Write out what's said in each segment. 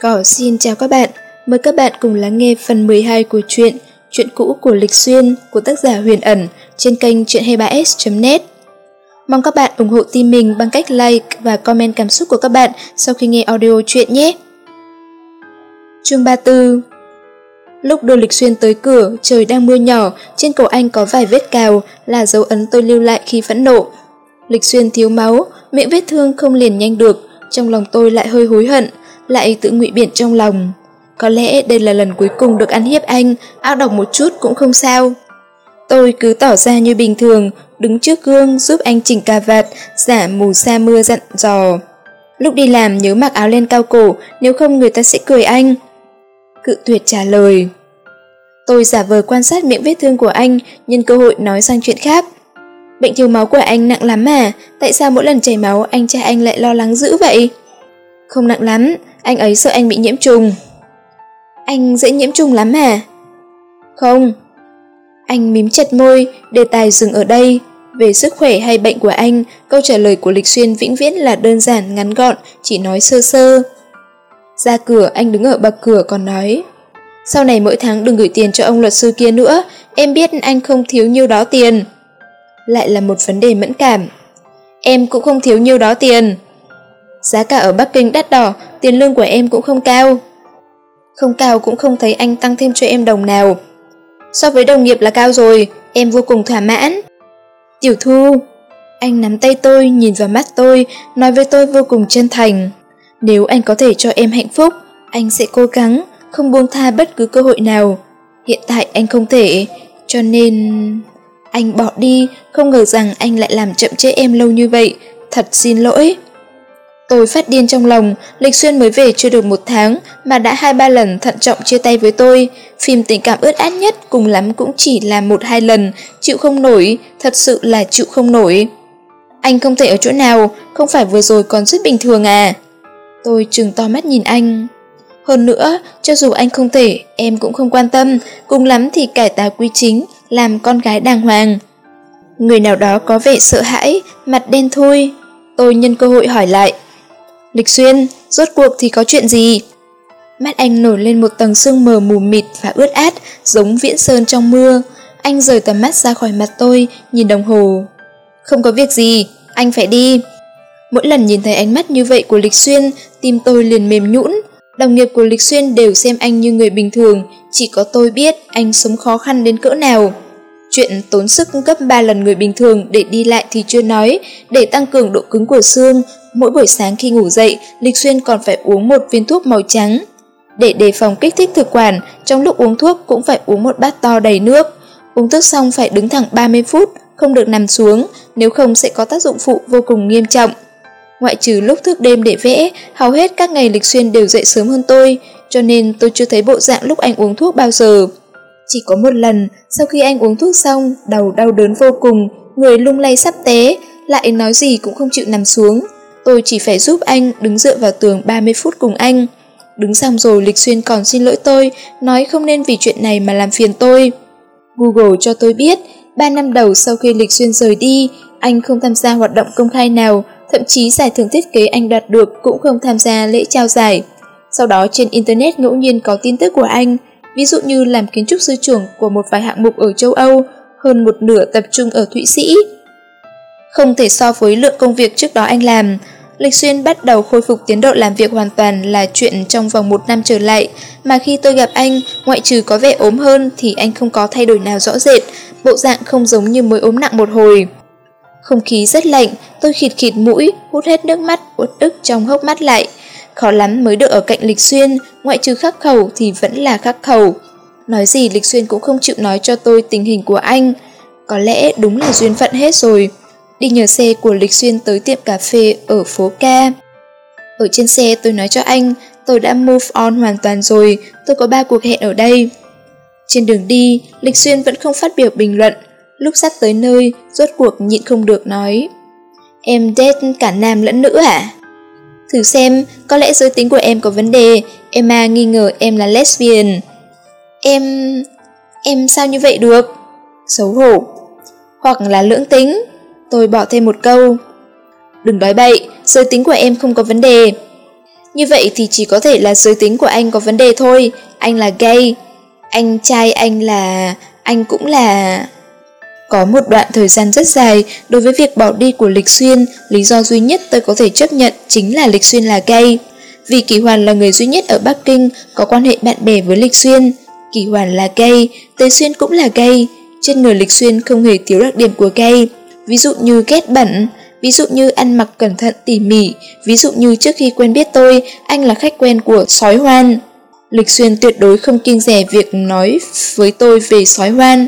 Cỏ xin chào các bạn, mời các bạn cùng lắng nghe phần 12 của truyện Chuyện cũ của Lịch Xuyên của tác giả Huyền Ẩn trên kênh chuyện23s.net Mong các bạn ủng hộ team mình bằng cách like và comment cảm xúc của các bạn sau khi nghe audio chuyện nhé. Chương 34 Lúc đưa Lịch Xuyên tới cửa, trời đang mưa nhỏ, trên cổ anh có vài vết cào là dấu ấn tôi lưu lại khi phẫn nộ. Lịch Xuyên thiếu máu, miệng vết thương không liền nhanh được, trong lòng tôi lại hơi hối hận, lại tự ngụy biện trong lòng. Có lẽ đây là lần cuối cùng được ăn hiếp anh, ác độc một chút cũng không sao. Tôi cứ tỏ ra như bình thường, đứng trước gương giúp anh chỉnh cà vạt, giả mù sa mưa dặn dò. Lúc đi làm nhớ mặc áo len cao cổ, nếu không người ta sẽ cười anh. Cự tuyệt trả lời. Tôi giả vờ quan sát miệng vết thương của anh, nhân cơ hội nói sang chuyện khác. Bệnh thiếu máu của anh nặng lắm mà Tại sao mỗi lần chảy máu anh trai anh lại lo lắng dữ vậy? Không nặng lắm, anh ấy sợ anh bị nhiễm trùng. Anh dễ nhiễm trùng lắm à? Không. Anh mím chặt môi, đề tài dừng ở đây. Về sức khỏe hay bệnh của anh, câu trả lời của Lịch Xuyên vĩnh viễn là đơn giản, ngắn gọn, chỉ nói sơ sơ. Ra cửa, anh đứng ở bậc cửa còn nói. Sau này mỗi tháng đừng gửi tiền cho ông luật sư kia nữa, em biết anh không thiếu nhiêu đó tiền. Lại là một vấn đề mẫn cảm. Em cũng không thiếu nhiêu đó tiền. Giá cả ở Bắc Kinh đắt đỏ, tiền lương của em cũng không cao. Không cao cũng không thấy anh tăng thêm cho em đồng nào. So với đồng nghiệp là cao rồi, em vô cùng thỏa mãn. Tiểu Thu, anh nắm tay tôi, nhìn vào mắt tôi, nói với tôi vô cùng chân thành. Nếu anh có thể cho em hạnh phúc, anh sẽ cố gắng, không buông tha bất cứ cơ hội nào. Hiện tại anh không thể, cho nên... Anh bỏ đi, không ngờ rằng anh lại làm chậm trễ em lâu như vậy, thật xin lỗi. Tôi phát điên trong lòng, Lịch Xuyên mới về chưa được một tháng mà đã hai ba lần thận trọng chia tay với tôi. Phim tình cảm ướt át nhất cùng lắm cũng chỉ là một hai lần, chịu không nổi, thật sự là chịu không nổi. Anh không thể ở chỗ nào, không phải vừa rồi còn rất bình thường à? Tôi trừng to mắt nhìn anh. Hơn nữa, cho dù anh không thể, em cũng không quan tâm, cùng lắm thì cải tà quy chính, làm con gái đàng hoàng. Người nào đó có vẻ sợ hãi, mặt đen thui. Tôi nhân cơ hội hỏi lại. Lịch Xuyên, rốt cuộc thì có chuyện gì? Mắt anh nổi lên một tầng sương mờ mù mịt và ướt át, giống viễn sơn trong mưa. Anh rời tầm mắt ra khỏi mặt tôi, nhìn đồng hồ. Không có việc gì, anh phải đi. Mỗi lần nhìn thấy ánh mắt như vậy của Lịch Xuyên, tim tôi liền mềm nhũn. Đồng nghiệp của Lịch Xuyên đều xem anh như người bình thường, chỉ có tôi biết anh sống khó khăn đến cỡ nào. Chuyện tốn sức gấp 3 lần người bình thường để đi lại thì chưa nói, để tăng cường độ cứng của xương, mỗi buổi sáng khi ngủ dậy, Lịch Xuyên còn phải uống một viên thuốc màu trắng. Để đề phòng kích thích thực quản, trong lúc uống thuốc cũng phải uống một bát to đầy nước. Uống thuốc xong phải đứng thẳng 30 phút, không được nằm xuống, nếu không sẽ có tác dụng phụ vô cùng nghiêm trọng. Ngoại trừ lúc thức đêm để vẽ, hầu hết các ngày Lịch Xuyên đều dậy sớm hơn tôi, cho nên tôi chưa thấy bộ dạng lúc anh uống thuốc bao giờ. Chỉ có một lần, sau khi anh uống thuốc xong, đầu đau đớn vô cùng, người lung lay sắp té, lại nói gì cũng không chịu nằm xuống. Tôi chỉ phải giúp anh đứng dựa vào tường 30 phút cùng anh. Đứng xong rồi Lịch Xuyên còn xin lỗi tôi, nói không nên vì chuyện này mà làm phiền tôi. Google cho tôi biết, 3 năm đầu sau khi Lịch Xuyên rời đi, anh không tham gia hoạt động công khai nào, thậm chí giải thưởng thiết kế anh đạt được cũng không tham gia lễ trao giải. Sau đó trên Internet ngẫu nhiên có tin tức của anh, ví dụ như làm kiến trúc sư trưởng của một vài hạng mục ở châu Âu, hơn một nửa tập trung ở Thụy Sĩ. Không thể so với lượng công việc trước đó anh làm, Lịch Xuyên bắt đầu khôi phục tiến độ làm việc hoàn toàn là chuyện trong vòng một năm trở lại, mà khi tôi gặp anh, ngoại trừ có vẻ ốm hơn thì anh không có thay đổi nào rõ rệt, bộ dạng không giống như mới ốm nặng một hồi. Không khí rất lạnh, tôi khịt khịt mũi, hút hết nước mắt, uất ức trong hốc mắt lại. Khó lắm mới được ở cạnh Lịch Xuyên, ngoại trừ khắc khẩu thì vẫn là khắc khẩu. Nói gì Lịch Xuyên cũng không chịu nói cho tôi tình hình của anh. Có lẽ đúng là duyên phận hết rồi. Đi nhờ xe của Lịch Xuyên tới tiệm cà phê ở phố ca. Ở trên xe tôi nói cho anh, tôi đã move on hoàn toàn rồi, tôi có ba cuộc hẹn ở đây. Trên đường đi, Lịch Xuyên vẫn không phát biểu bình luận. Lúc sắp tới nơi, rốt cuộc nhịn không được nói. Em date cả nam lẫn nữ à? Thử xem, có lẽ giới tính của em có vấn đề, Emma nghi ngờ em là lesbian. Em... em sao như vậy được? Xấu hổ. Hoặc là lưỡng tính. Tôi bỏ thêm một câu. Đừng nói bậy, giới tính của em không có vấn đề. Như vậy thì chỉ có thể là giới tính của anh có vấn đề thôi, anh là gay. Anh trai anh là... anh cũng là... Có một đoạn thời gian rất dài, đối với việc bỏ đi của Lịch Xuyên, lý do duy nhất tôi có thể chấp nhận chính là Lịch Xuyên là gay. Vì Kỳ Hoàn là người duy nhất ở Bắc Kinh có quan hệ bạn bè với Lịch Xuyên. Kỳ Hoàn là gay, Tề Xuyên cũng là gay. Trên người Lịch Xuyên không hề thiếu đặc điểm của gay. Ví dụ như ghét bẩn, ví dụ như ăn mặc cẩn thận tỉ mỉ, ví dụ như trước khi quen biết tôi, anh là khách quen của sói hoan. Lịch Xuyên tuyệt đối không kiêng rẻ việc nói với tôi về sói hoan.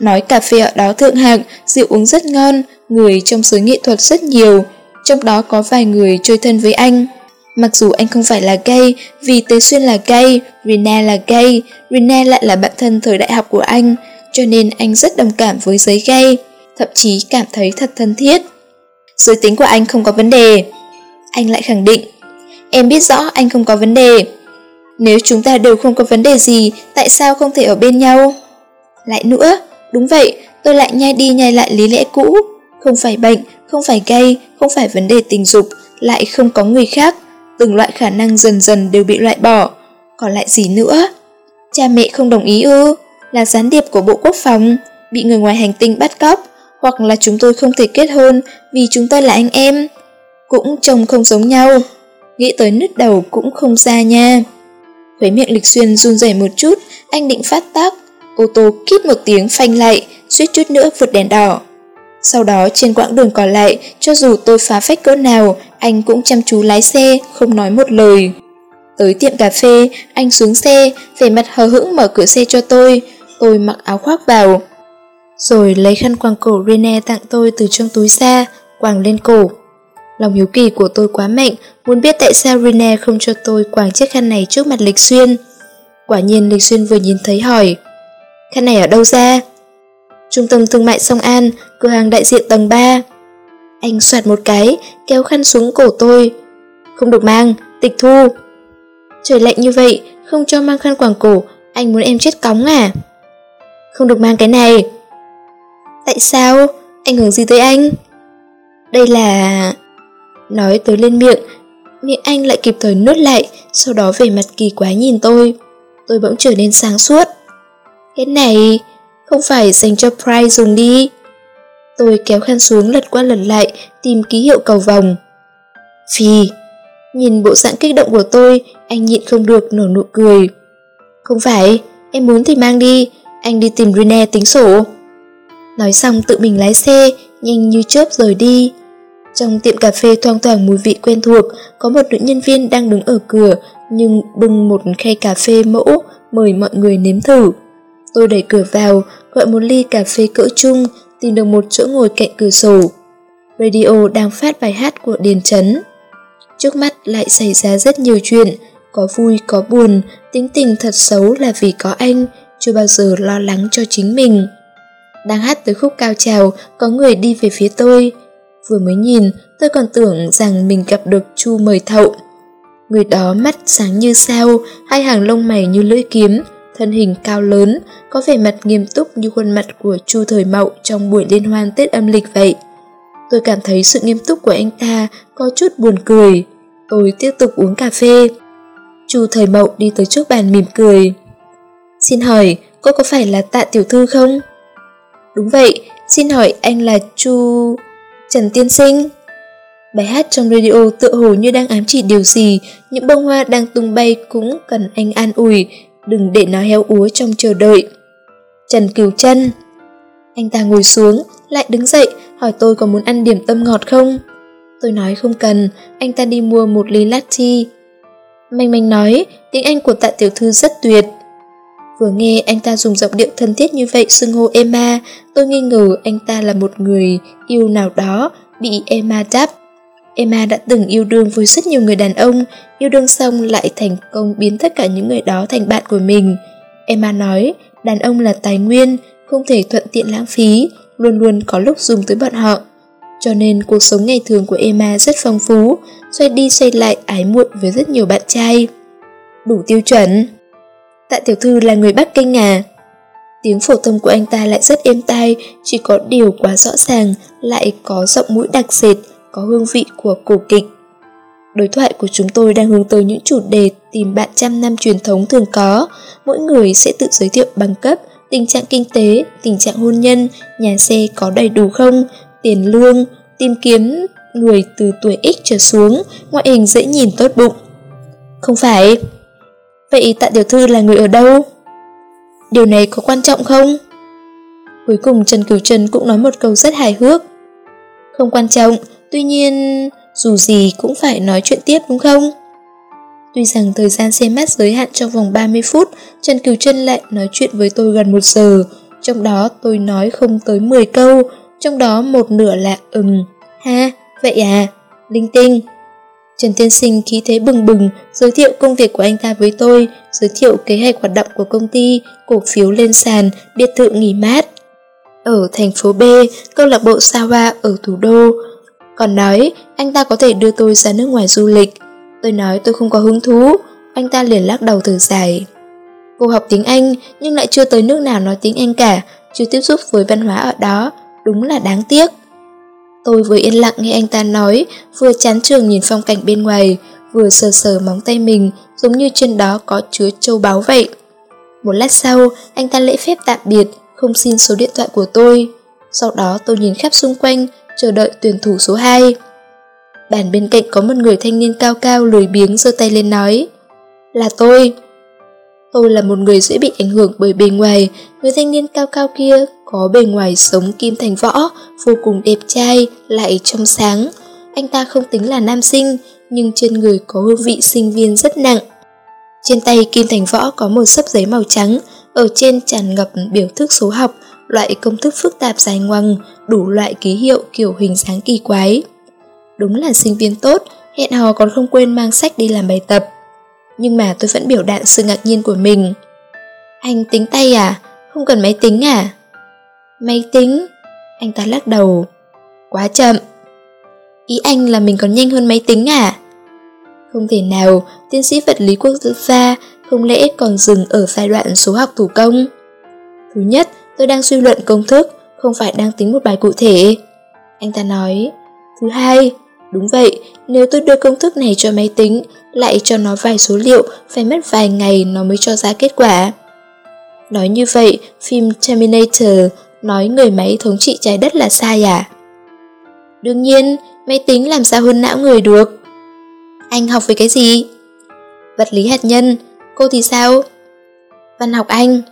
Nói cà phê ở đó thượng hạng, rượu uống rất ngon, người trong giới nghệ thuật rất nhiều, trong đó có vài người chơi thân với anh. Mặc dù anh không phải là gay, vì Tế Xuyên là gay, Rina là gay, Rina lại là bạn thân thời đại học của anh, cho nên anh rất đồng cảm với giới gay, thậm chí cảm thấy thật thân thiết. Giới tính của anh không có vấn đề. Anh lại khẳng định, em biết rõ anh không có vấn đề. Nếu chúng ta đều không có vấn đề gì, tại sao không thể ở bên nhau? Lại nữa, đúng vậy, tôi lại nhai đi nhai lại lý lẽ cũ. Không phải bệnh, không phải gay, không phải vấn đề tình dục, lại không có người khác. Từng loại khả năng dần dần đều bị loại bỏ. Còn lại gì nữa? Cha mẹ không đồng ý ư? Là gián điệp của Bộ Quốc phòng, bị người ngoài hành tinh bắt cóc, hoặc là chúng tôi không thể kết hôn vì chúng tôi là anh em. Cũng trông không giống nhau. Nghĩ tới nứt đầu cũng không ra nha. Khuấy miệng lịch xuyên run rẩy một chút, anh định phát tác. Ô tô kít một tiếng phanh lại, suýt chút nữa vượt đèn đỏ. Sau đó trên quãng đường còn lại, cho dù tôi phá phách cỡ nào, anh cũng chăm chú lái xe, không nói một lời. Tới tiệm cà phê, anh xuống xe, vẻ mặt hờ hững mở cửa xe cho tôi. Tôi mặc áo khoác vào. Rồi lấy khăn quàng cổ Rene tặng tôi từ trong túi ra, quàng lên cổ. Lòng hiếu kỳ của tôi quá mạnh, muốn biết tại sao Rene không cho tôi quàng chiếc khăn này trước mặt Lịch Xuyên. Quả nhiên Lịch Xuyên vừa nhìn thấy hỏi, khăn này ở đâu ra? Trung tâm thương mại Song An, cửa hàng đại diện tầng 3. Anh soạt một cái, kéo khăn xuống cổ tôi. Không được mang, tịch thu. Trời lạnh như vậy, không cho mang khăn quàng cổ, anh muốn em chết cóng à? Không được mang cái này. Tại sao? Ảnh hưởng gì tới anh? Đây là... Nói tới lên miệng, miệng anh lại kịp thời nuốt lại, sau đó về mặt kỳ quái nhìn tôi. Tôi bỗng trở nên sáng suốt. Cái này không phải dành cho Pride dùng đi. Tôi kéo khăn xuống lật qua lật lại, tìm ký hiệu cầu vòng. Phi, nhìn bộ dạng kích động của tôi, anh nhịn không được nở nụ cười. Không phải, em muốn thì mang đi, anh đi tìm Rene tính sổ. Nói xong tự mình lái xe, nhanh như chớp rời đi. Trong tiệm cà phê thoang thoảng mùi vị quen thuộc, có một nữ nhân viên đang đứng ở cửa, nhưng bưng một khay cà phê mẫu, mời mọi người nếm thử. Tôi đẩy cửa vào, gọi một ly cà phê cỡ chung, tìm được một chỗ ngồi cạnh cửa sổ. Radio đang phát bài hát của Điền Trấn. Trước mắt lại xảy ra rất nhiều chuyện, có vui có buồn, tính tình thật xấu là vì có anh, chưa bao giờ lo lắng cho chính mình. Đang hát tới khúc cao trào, có người đi về phía tôi. Vừa mới nhìn, tôi còn tưởng rằng mình gặp được Chu mời thậu. Người đó mắt sáng như sao, hai hàng lông mày như lưỡi kiếm, thân hình cao lớn, có vẻ mặt nghiêm túc như khuôn mặt của Chu Thời Mậu trong buổi liên hoan Tết âm lịch vậy. Tôi cảm thấy sự nghiêm túc của anh ta có chút buồn cười. Tôi tiếp tục uống cà phê. Chu Thời Mậu đi tới trước bàn mỉm cười. Xin hỏi, cô có phải là tạ tiểu thư không? Đúng vậy, xin hỏi anh là Chu... Trần Tiên Sinh? Bài hát trong radio tựa hồ như đang ám chỉ điều gì, những bông hoa đang tung bay cũng cần anh an ủi, đừng để nó heo úa trong chờ đợi. Trần Kiều Trân Anh ta ngồi xuống, lại đứng dậy, hỏi tôi có muốn ăn điểm tâm ngọt không? Tôi nói không cần, anh ta đi mua một ly latte. Manh manh nói, tiếng Anh của tạ tiểu thư rất tuyệt. Vừa nghe anh ta dùng giọng điệu thân thiết như vậy xưng hô Emma, tôi nghi ngờ anh ta là một người yêu nào đó bị Emma đáp. Emma đã từng yêu đương với rất nhiều người đàn ông, yêu đương xong lại thành công biến tất cả những người đó thành bạn của mình. Emma nói, đàn ông là tài nguyên, không thể thuận tiện lãng phí, luôn luôn có lúc dùng tới bọn họ. Cho nên cuộc sống ngày thường của Emma rất phong phú, xoay đi xoay lại ái muội với rất nhiều bạn trai. Đủ tiêu chuẩn. Tạ tiểu thư là người Bắc Kinh à? Tiếng phổ thông của anh ta lại rất êm tai, chỉ có điều quá rõ ràng, lại có giọng mũi đặc sệt, có hương vị của cổ kịch. Đối thoại của chúng tôi đang hướng tới những chủ đề tìm bạn trăm năm truyền thống thường có. Mỗi người sẽ tự giới thiệu bằng cấp, tình trạng kinh tế, tình trạng hôn nhân, nhà xe có đầy đủ không, tiền lương, tìm kiếm người từ tuổi X trở xuống, ngoại hình dễ nhìn tốt bụng. Không phải. Vậy tạ tiểu thư là người ở đâu? Điều này có quan trọng không? Cuối cùng Trần Cửu Trần cũng nói một câu rất hài hước. Không quan trọng, tuy nhiên dù gì cũng phải nói chuyện tiếp đúng không? Tuy rằng thời gian xem mắt giới hạn trong vòng 30 phút, Trần Cửu Trân lại nói chuyện với tôi gần một giờ. Trong đó tôi nói không tới 10 câu, trong đó một nửa là ừm, ha, vậy à, linh tinh. Trần Tiên Sinh khí thế bừng bừng, giới thiệu công việc của anh ta với tôi, giới thiệu kế hoạch hoạt động của công ty, cổ phiếu lên sàn, biệt thự nghỉ mát. Ở thành phố B, câu lạc bộ Sawa ở thủ đô. Còn nói, anh ta có thể đưa tôi ra nước ngoài du lịch. Tôi nói tôi không có hứng thú, anh ta liền lắc đầu thở dài. Cô học tiếng Anh nhưng lại chưa tới nước nào nói tiếng Anh cả, chưa tiếp xúc với văn hóa ở đó, đúng là đáng tiếc. Tôi vừa yên lặng nghe anh ta nói, vừa chán trường nhìn phong cảnh bên ngoài, vừa sờ sờ móng tay mình, giống như trên đó có chứa châu báu vậy. Một lát sau, anh ta lễ phép tạm biệt, không xin số điện thoại của tôi. Sau đó tôi nhìn khắp xung quanh, chờ đợi tuyển thủ số 2. Bàn bên cạnh có một người thanh niên cao cao lười biếng giơ tay lên nói. Là tôi. Tôi là một người dễ bị ảnh hưởng bởi bề ngoài, người thanh niên cao cao kia có bề ngoài sống kim thành võ, vô cùng đẹp trai, lại trong sáng. Anh ta không tính là nam sinh, nhưng trên người có hương vị sinh viên rất nặng. Trên tay Kim Thành Võ có một sấp giấy màu trắng, ở trên tràn ngập biểu thức số học, loại công thức phức tạp dài ngoằng, đủ loại ký hiệu kiểu hình dáng kỳ quái. Đúng là sinh viên tốt, hẹn hò còn không quên mang sách đi làm bài tập. Nhưng mà tôi vẫn biểu đạt sự ngạc nhiên của mình. Anh tính tay à? Không cần máy tính à? Máy tính? Anh ta lắc đầu. Quá chậm. Ý anh là mình còn nhanh hơn máy tính à? Không thể nào, tiến sĩ vật lý quốc gia không lẽ còn dừng ở giai đoạn số học thủ công? Thứ nhất, tôi đang suy luận công thức, không phải đang tính một bài cụ thể. Anh ta nói. Thứ hai, đúng vậy, nếu tôi đưa công thức này cho máy tính, lại cho nó vài số liệu, phải mất vài ngày nó mới cho ra kết quả. Nói như vậy, phim Terminator nói người máy thống trị trái đất là sai à? Đương nhiên, máy tính làm sao hơn não người được. Anh học về cái gì? Vật lý hạt nhân, cô thì sao? Văn học Anh.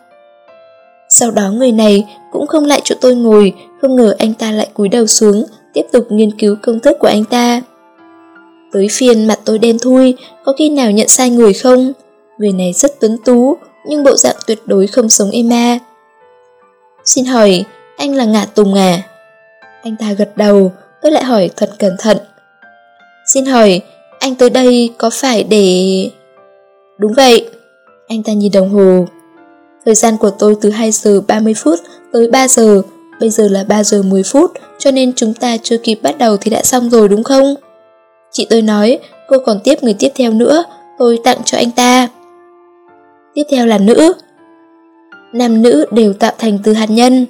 Sau đó người này cũng không lại chỗ tôi ngồi, không ngờ anh ta lại cúi đầu xuống, tiếp tục nghiên cứu công thức của anh ta. Tới phiên mặt tôi đen thui, có khi nào nhận sai người không? Người này rất tuấn tú, nhưng bộ dạng tuyệt đối không giống Emma. Xin hỏi, anh là Ngạ Tùng à? Anh ta gật đầu, tôi lại hỏi thật cẩn thận. Xin hỏi, anh tới đây có phải để... Đúng vậy. Anh ta nhìn đồng hồ. Thời gian của tôi từ 2 giờ 30 phút tới 3 giờ, bây giờ là 3 giờ 10 phút, cho nên chúng ta chưa kịp bắt đầu thì đã xong rồi đúng không? Chị tôi nói, cô còn tiếp người tiếp theo nữa, tôi tặng cho anh ta. Tiếp theo là nữ. Nam nữ đều tạo thành từ hạt nhân.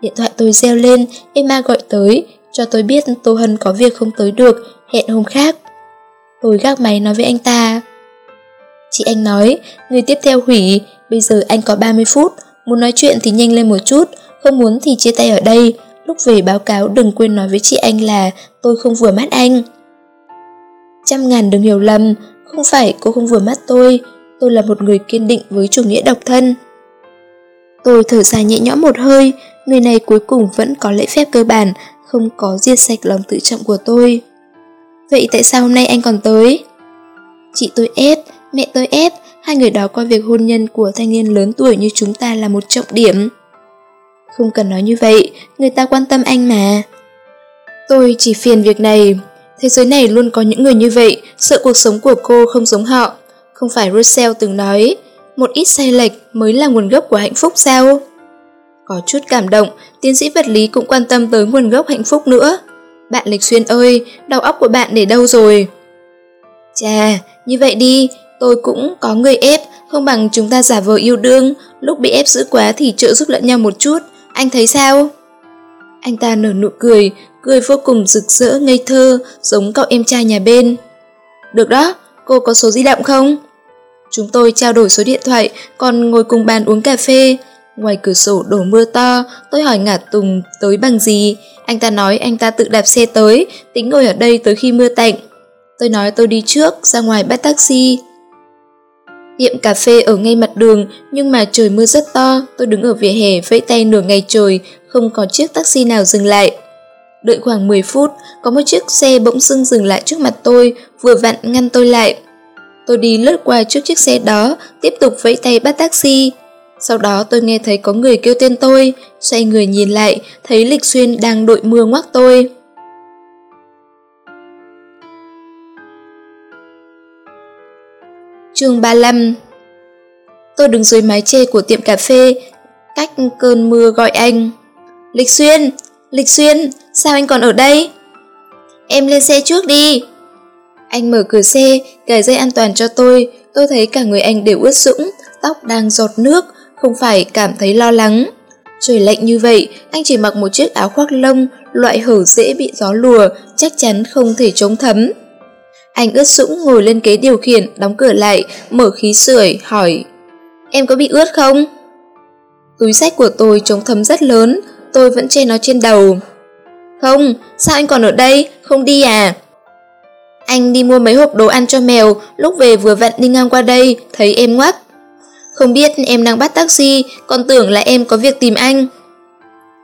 Điện thoại tôi reo lên, Emma gọi tới, cho tôi biết Tô Hân có việc không tới được, hẹn hôm khác. Tôi gác máy nói với anh ta. Chị anh nói, người tiếp theo hủy, bây giờ anh có 30 phút, muốn nói chuyện thì nhanh lên một chút, không muốn thì chia tay ở đây, lúc về báo cáo đừng quên nói với chị anh là tôi không vừa mắt anh. Trăm ngàn đừng hiểu lầm, không phải cô không vừa mắt tôi, tôi là một người kiên định với chủ nghĩa độc thân. Tôi thở dài nhẹ nhõm một hơi, người này cuối cùng vẫn có lễ phép cơ bản, không có diệt sạch lòng tự trọng của tôi. Vậy tại sao hôm nay anh còn tới? Chị tôi ép, mẹ tôi ép, hai người đó coi việc hôn nhân của thanh niên lớn tuổi như chúng ta là một trọng điểm. Không cần nói như vậy, người ta quan tâm anh mà. Tôi chỉ phiền việc này. Thế giới này luôn có những người như vậy, sợ cuộc sống của cô không giống họ. Không phải Russell từng nói, một ít sai lệch mới là nguồn gốc của hạnh phúc sao? Có chút cảm động, tiến sĩ vật lý cũng quan tâm tới nguồn gốc hạnh phúc nữa. Bạn Lịch Xuyên ơi, đầu óc của bạn để đâu rồi? Chà, như vậy đi, tôi cũng có người ép, không bằng chúng ta giả vờ yêu đương, lúc bị ép dữ quá thì trợ giúp lẫn nhau một chút, anh thấy sao? Anh ta nở nụ cười, cười vô cùng rực rỡ ngây thơ, giống cậu em trai nhà bên. Được đó, cô có số di động không? Chúng tôi trao đổi số điện thoại, còn ngồi cùng bàn uống cà phê. Ngoài cửa sổ đổ mưa to, tôi hỏi ngả Tùng tới bằng gì. Anh ta nói anh ta tự đạp xe tới, tính ngồi ở đây tới khi mưa tạnh. Tôi nói tôi đi trước, ra ngoài bắt taxi. Tiệm cà phê ở ngay mặt đường, nhưng mà trời mưa rất to, tôi đứng ở vỉa hè vẫy tay nửa ngày trời, không có chiếc taxi nào dừng lại. Đợi khoảng 10 phút, có một chiếc xe bỗng dưng dừng lại trước mặt tôi, vừa vặn ngăn tôi lại. Tôi đi lướt qua trước chiếc xe đó, tiếp tục vẫy tay bắt taxi. Sau đó tôi nghe thấy có người kêu tên tôi, xoay người nhìn lại, thấy Lịch Xuyên đang đội mưa ngoắc tôi. chương 35 Tôi đứng dưới mái che của tiệm cà phê, cách cơn mưa gọi anh. Lịch Xuyên, Lịch Xuyên, sao anh còn ở đây? Em lên xe trước đi. Anh mở cửa xe, cài dây an toàn cho tôi, tôi thấy cả người anh đều ướt sũng, tóc đang giọt nước, không phải cảm thấy lo lắng. Trời lạnh như vậy, anh chỉ mặc một chiếc áo khoác lông, loại hở dễ bị gió lùa, chắc chắn không thể chống thấm. Anh ướt sũng ngồi lên ghế điều khiển, đóng cửa lại, mở khí sưởi, hỏi Em có bị ướt không? Túi sách của tôi chống thấm rất lớn, tôi vẫn che nó trên đầu. Không, sao anh còn ở đây, không đi à? Anh đi mua mấy hộp đồ ăn cho mèo, lúc về vừa vặn đi ngang qua đây, thấy em ngoắc. Không biết em đang bắt taxi, còn tưởng là em có việc tìm anh.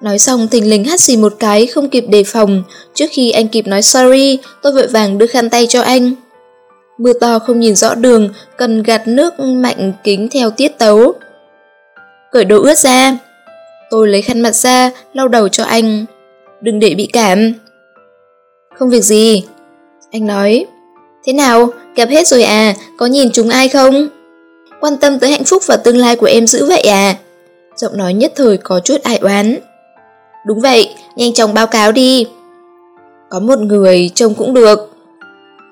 Nói xong thình lình hắt xì một cái không kịp đề phòng, trước khi anh kịp nói sorry, tôi vội vàng đưa khăn tay cho anh. Mưa to không nhìn rõ đường, cần gạt nước mạnh kính theo tiết tấu. Cởi đồ ướt ra. Tôi lấy khăn mặt ra, lau đầu cho anh. Đừng để bị cảm. Không việc gì. Anh nói. Thế nào, gặp hết rồi à, có nhìn chúng ai không? Quan tâm tới hạnh phúc và tương lai của em dữ vậy à? Giọng nói nhất thời có chút ai oán. Đúng vậy, nhanh chóng báo cáo đi. Có một người trông cũng được.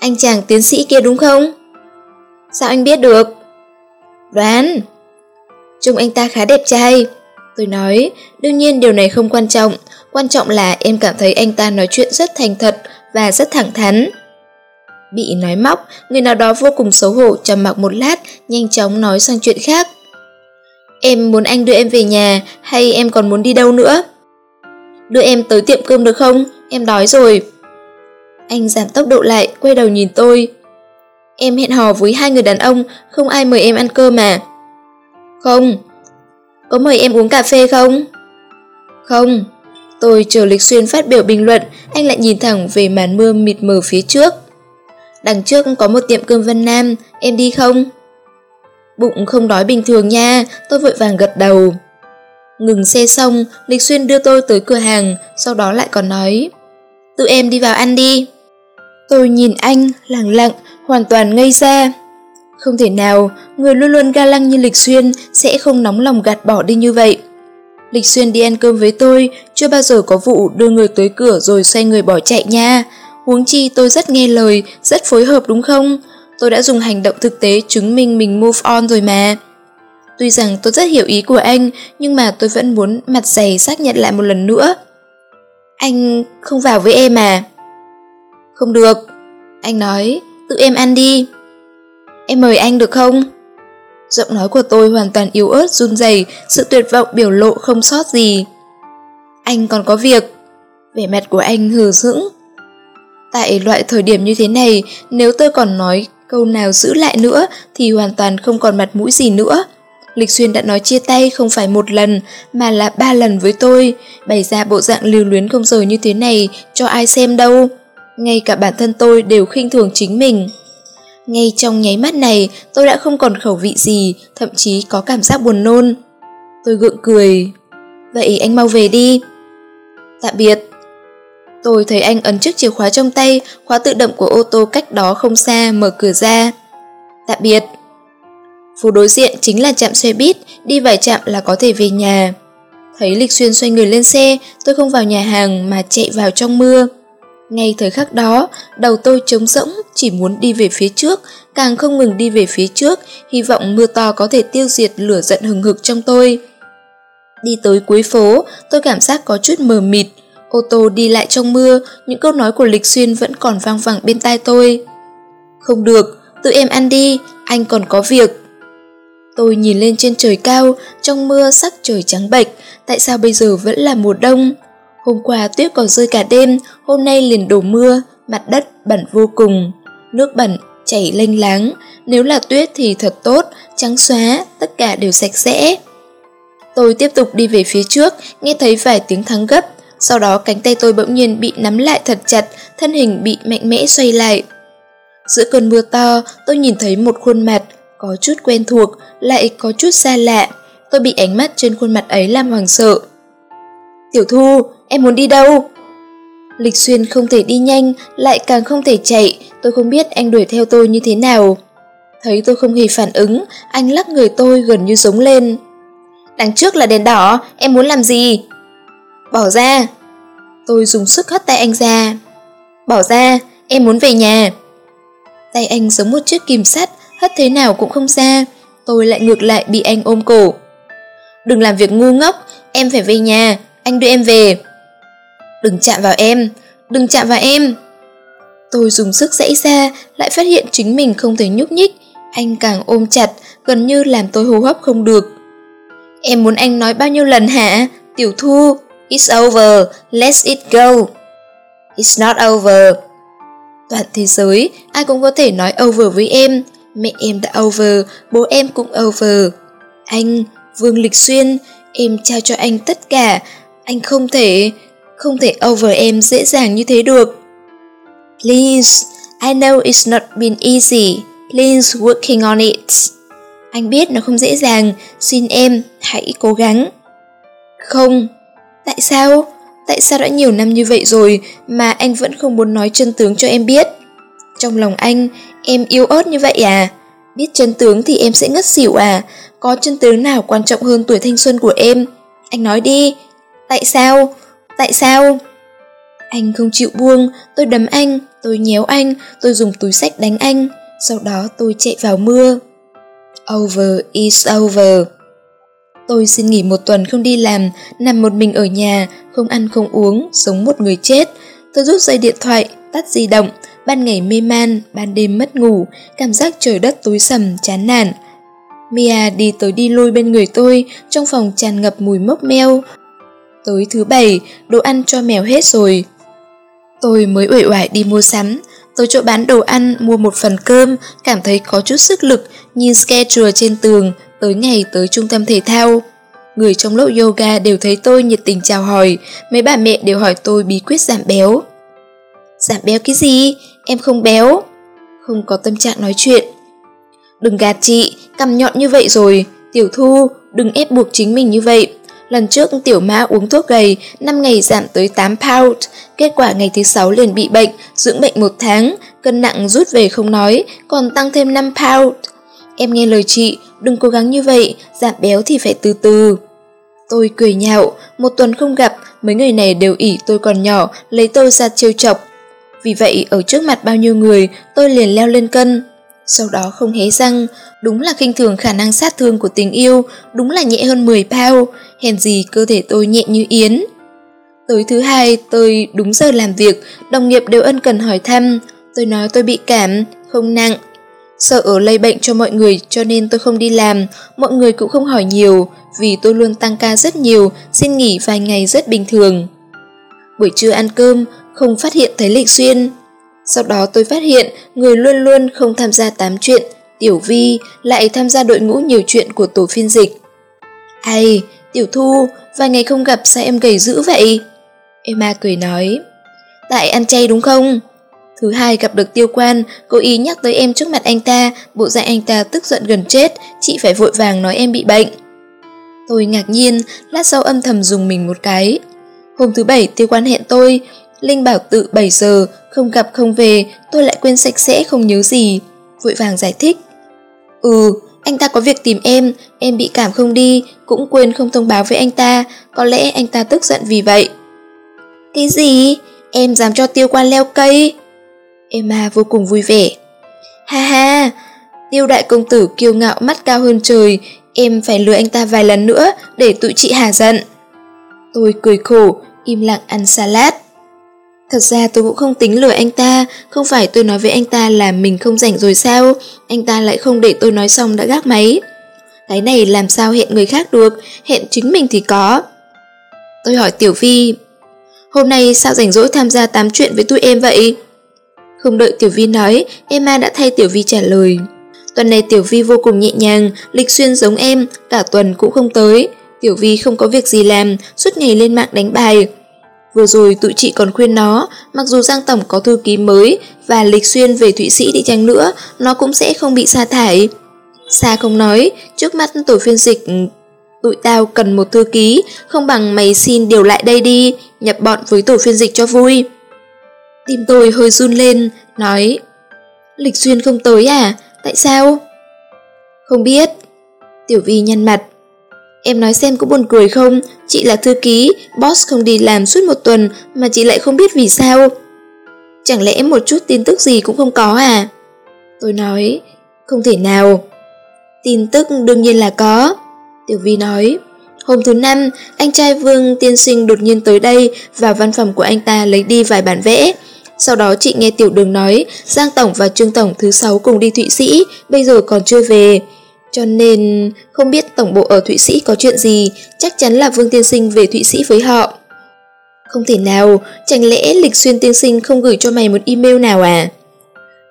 Anh chàng tiến sĩ kia đúng không? Sao anh biết được? Đoán. Trông anh ta khá đẹp trai. Tôi nói, đương nhiên điều này không quan trọng. Quan trọng là em cảm thấy anh ta nói chuyện rất thành thật và rất thẳng thắn. Bị nói móc, người nào đó vô cùng xấu hổ trầm mặc một lát, nhanh chóng nói sang chuyện khác. Em muốn anh đưa em về nhà hay em còn muốn đi đâu nữa? Đưa em tới tiệm cơm được không? Em đói rồi. Anh giảm tốc độ lại, quay đầu nhìn tôi. Em hẹn hò với hai người đàn ông, không ai mời em ăn cơm mà. Không. Có mời em uống cà phê không? Không. Tôi chờ Lịch Xuyên phát biểu bình luận, anh lại nhìn thẳng về màn mưa mịt mờ phía trước. Đằng trước có một tiệm cơm Vân Nam, em đi không? Bụng không đói bình thường nha, tôi vội vàng gật đầu. Ngừng xe xong, Lịch Xuyên đưa tôi tới cửa hàng, sau đó lại còn nói Tự em đi vào ăn đi. Tôi nhìn anh, lặng lặng, hoàn toàn ngây ra. Không thể nào, người luôn luôn ga lăng như Lịch Xuyên sẽ không nóng lòng gạt bỏ đi như vậy. Lịch Xuyên đi ăn cơm với tôi, chưa bao giờ có vụ đưa người tới cửa rồi xoay người bỏ chạy nha. Huống chi tôi rất nghe lời, rất phối hợp đúng không? Tôi đã dùng hành động thực tế chứng minh mình move on rồi mà. Tuy rằng tôi rất hiểu ý của anh, nhưng mà tôi vẫn muốn mặt dày xác nhận lại một lần nữa. Anh không vào với em à? Không được. Anh nói, tự em ăn đi. Em mời anh được không? Giọng nói của tôi hoàn toàn yếu ớt run rẩy, sự tuyệt vọng biểu lộ không sót gì. Anh còn có việc. Vẻ mặt của anh hờ dững. Tại loại thời điểm như thế này, nếu tôi còn nói câu nào giữ lại nữa thì hoàn toàn không còn mặt mũi gì nữa. Lịch Xuyên đã nói chia tay không phải một lần mà là ba lần với tôi, bày ra bộ dạng lưu luyến không rời như thế này cho ai xem đâu. Ngay cả bản thân tôi đều khinh thường chính mình. Ngay trong nháy mắt này, tôi đã không còn khẩu vị gì, thậm chí có cảm giác buồn nôn. Tôi gượng cười. Vậy anh mau về đi. Tạm biệt. Tôi thấy anh ấn chiếc chìa khóa trong tay, khóa tự động của ô tô cách đó không xa mở cửa ra. Tạm biệt. Phố đối diện chính là trạm xe buýt, đi vài trạm là có thể về nhà. Thấy Lịch Xuyên xoay người lên xe, tôi không vào nhà hàng mà chạy vào trong mưa. Ngay thời khắc đó, đầu tôi trống rỗng, chỉ muốn đi về phía trước, càng không ngừng đi về phía trước, hy vọng mưa to có thể tiêu diệt lửa giận hừng hực trong tôi. Đi tới cuối phố, tôi cảm giác có chút mờ mịt, ô tô đi lại trong mưa, những câu nói của Lịch Xuyên vẫn còn vang vẳng bên tai tôi. Không được, tự em ăn đi, anh còn có việc. Tôi nhìn lên trên trời cao, trong mưa sắc trời trắng bệch, tại sao bây giờ vẫn là mùa đông? Hôm qua tuyết còn rơi cả đêm, hôm nay liền đổ mưa, mặt đất bẩn vô cùng. Nước bẩn chảy lênh láng, nếu là tuyết thì thật tốt, trắng xóa, tất cả đều sạch sẽ. Tôi tiếp tục đi về phía trước, nghe thấy vài tiếng thắng gấp, sau đó cánh tay tôi bỗng nhiên bị nắm lại thật chặt, thân hình bị mạnh mẽ xoay lại. Giữa cơn mưa to, tôi nhìn thấy một khuôn mặt, có chút quen thuộc, lại có chút xa lạ. Tôi bị ánh mắt trên khuôn mặt ấy làm hoàng sợ. Tiểu Thu, em muốn đi đâu? Lịch Xuyên không thể đi nhanh, lại càng không thể chạy, tôi không biết anh đuổi theo tôi như thế nào. Thấy tôi không hề phản ứng, anh lắc người tôi gần như giống lên. Đằng trước là đèn đỏ, em muốn làm gì? Bỏ ra. Tôi dùng sức hất tay anh ra. Bỏ ra, em muốn về nhà. Tay anh giống một chiếc kìm sắt, hất thế nào cũng không ra. Tôi lại ngược lại bị anh ôm cổ. Đừng làm việc ngu ngốc, em phải về nhà, anh đưa em về. Đừng chạm vào em, đừng chạm vào em. Tôi dùng sức dãy ra, lại phát hiện chính mình không thể nhúc nhích. Anh càng ôm chặt, gần như làm tôi hô hấp không được. Em muốn anh nói bao nhiêu lần hả? Tiểu Thu, it's over, let it go. It's not over. Toàn thế giới, ai cũng có thể nói over với em. Mẹ em đã over, bố em cũng over. Anh, Vương Lịch Xuyên, em trao cho anh tất cả. Anh không thể, không thể over em dễ dàng như thế được. Please, I know it's not been easy. Please working on it. Anh biết nó không dễ dàng, xin em, hãy cố gắng. Không, tại sao? Tại sao đã nhiều năm như vậy rồi mà anh vẫn không muốn nói chân tướng cho em biết? Trong lòng anh, em yêu ớt như vậy à? Biết chân tướng thì em sẽ ngất xỉu à? Có chân tướng nào quan trọng hơn tuổi thanh xuân của em? Anh nói đi. Tại sao? Tại sao? Anh không chịu buông, tôi đấm anh, tôi nhéo anh, tôi dùng túi sách đánh anh. Sau đó tôi chạy vào mưa. Over is over. Tôi xin nghỉ một tuần không đi làm, nằm một mình ở nhà, không ăn không uống, sống một người chết. Tôi rút dây điện thoại, tắt di động, ban ngày mê man, ban đêm mất ngủ, cảm giác trời đất tối sầm, chán nản. Mia đi tới đi lui bên người tôi, trong phòng tràn ngập mùi mốc meo. Tới thứ bảy, đồ ăn cho mèo hết rồi. Tôi mới uể oải đi mua sắm, Tới chỗ bán đồ ăn mua một phần cơm, cảm thấy có chút sức lực, nhìn schedule trên tường, tới ngày tới trung tâm thể thao. Người trong lớp yoga đều thấy tôi nhiệt tình chào hỏi, mấy bà mẹ đều hỏi tôi bí quyết giảm béo. Giảm béo cái gì? Em không béo. Không có tâm trạng nói chuyện. Đừng gạt chị, cầm nhọn như vậy rồi. Tiểu thu, đừng ép buộc chính mình như vậy. Lần trước tiểu mã uống thuốc gầy, 5 ngày giảm tới 8 pound. Kết quả ngày thứ 6 liền bị bệnh, dưỡng bệnh một tháng, cân nặng rút về không nói, còn tăng thêm 5 pound. Em nghe lời chị, đừng cố gắng như vậy, giảm béo thì phải từ từ. Tôi cười nhạo, một tuần không gặp, mấy người này đều ỉ tôi còn nhỏ, lấy tôi ra trêu chọc. Vì vậy, ở trước mặt bao nhiêu người, tôi liền leo lên cân. Sau đó không hé răng, đúng là khinh thường khả năng sát thương của tình yêu, đúng là nhẹ hơn 10 pound, hèn gì cơ thể tôi nhẹ như yến. Tới thứ hai, tôi đúng giờ làm việc, đồng nghiệp đều ân cần hỏi thăm. Tôi nói tôi bị cảm, không nặng. Sợ ở lây bệnh cho mọi người cho nên tôi không đi làm, mọi người cũng không hỏi nhiều, vì tôi luôn tăng ca rất nhiều, xin nghỉ vài ngày rất bình thường. Buổi trưa ăn cơm, không phát hiện thấy Lịch Xuyên. Sau đó tôi phát hiện người luôn luôn không tham gia tám chuyện, Tiểu Vi lại tham gia đội ngũ nhiều chuyện của tổ phiên dịch. Ai, Tiểu Thu, vài ngày không gặp sao em gầy dữ vậy? Emma cười nói. Tại ăn chay đúng không? Thứ hai gặp được tiêu quan, cố ý nhắc tới em trước mặt anh ta, bộ dạng anh ta tức giận gần chết, chị phải vội vàng nói em bị bệnh. Tôi ngạc nhiên, lát sau âm thầm dùng mình một cái. Hôm thứ bảy tiêu quan hẹn tôi, Linh bảo tự 7 giờ, không gặp không về, tôi lại quên sạch sẽ không nhớ gì. Vội vàng giải thích. Ừ, anh ta có việc tìm em, em bị cảm không đi, cũng quên không thông báo với anh ta, có lẽ anh ta tức giận vì vậy. Cái gì? Em dám cho tiêu quan leo cây? Emma vô cùng vui vẻ. Ha ha, tiêu đại công tử kiêu ngạo mắt cao hơn trời, em phải lừa anh ta vài lần nữa để tụi chị hà giận. Tôi cười khổ, im lặng ăn salad. Thật ra tôi cũng không tính lừa anh ta, không phải tôi nói với anh ta là mình không rảnh rồi sao, anh ta lại không để tôi nói xong đã gác máy. Cái này làm sao hẹn người khác được, hẹn chính mình thì có. Tôi hỏi Tiểu Vi, hôm nay sao rảnh rỗi tham gia tám chuyện với tụi em vậy? Không đợi Tiểu Vi nói, Emma đã thay Tiểu Vi trả lời. Tuần này Tiểu Vi vô cùng nhẹ nhàng, lịch xuyên giống em, cả tuần cũng không tới. Tiểu Vi không có việc gì làm, suốt ngày lên mạng đánh bài. Vừa rồi tụi chị còn khuyên nó, mặc dù Giang Tổng có thư ký mới và lịch xuyên về Thụy Sĩ đi chăng nữa, nó cũng sẽ không bị sa thải. Sa không nói, trước mắt tổ phiên dịch ừ, tụi tao cần một thư ký, không bằng mày xin điều lại đây đi, nhập bọn với tổ phiên dịch cho vui. Tim tôi hơi run lên, nói Lịch xuyên không tới à? Tại sao? Không biết. Tiểu Vi nhăn mặt. Em nói xem có buồn cười không? Chị là thư ký, boss không đi làm suốt một tuần mà chị lại không biết vì sao. Chẳng lẽ một chút tin tức gì cũng không có à? Tôi nói, không thể nào. Tin tức đương nhiên là có. Tiểu Vi nói, hôm thứ năm, anh trai Vương tiên sinh đột nhiên tới đây vào văn phòng của anh ta lấy đi vài bản vẽ. Sau đó chị nghe Tiểu Đường nói Giang Tổng và Trương Tổng thứ sáu cùng đi Thụy Sĩ, bây giờ còn chưa về. Cho nên không biết tổng bộ ở Thụy Sĩ có chuyện gì, chắc chắn là Vương Tiên Sinh về Thụy Sĩ với họ. Không thể nào, chẳng lẽ Lịch Xuyên Tiên Sinh không gửi cho mày một email nào à?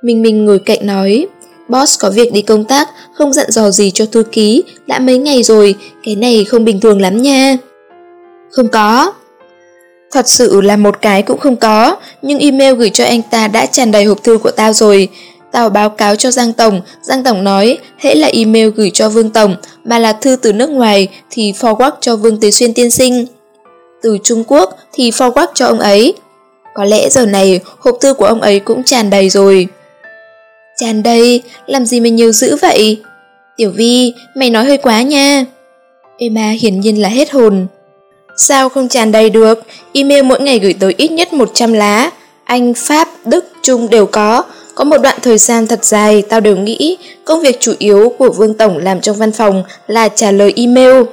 Minh Minh ngồi cạnh nói, boss có việc đi công tác, không dặn dò gì cho thư ký, đã mấy ngày rồi, cái này không bình thường lắm nha. Không có, Thật sự là một cái cũng không có, nhưng email gửi cho anh ta đã tràn đầy hộp thư của tao rồi. Tao báo cáo cho Giang Tổng, Giang Tổng nói, hễ là email gửi cho Vương Tổng, mà là thư từ nước ngoài thì forward cho Vương Tế Xuyên tiên sinh. Từ Trung Quốc thì forward cho ông ấy. Có lẽ giờ này hộp thư của ông ấy cũng tràn đầy rồi. Tràn đầy, làm gì mà nhiều dữ vậy? Tiểu Vi, mày nói hơi quá nha. Emma hiển nhiên là hết hồn. Sao không tràn đầy được? Email mỗi ngày gửi tới ít nhất 100 lá. Anh, Pháp, Đức, Trung đều có. Có một đoạn thời gian thật dài, tao đều nghĩ công việc chủ yếu của Vương Tổng làm trong văn phòng là trả lời email.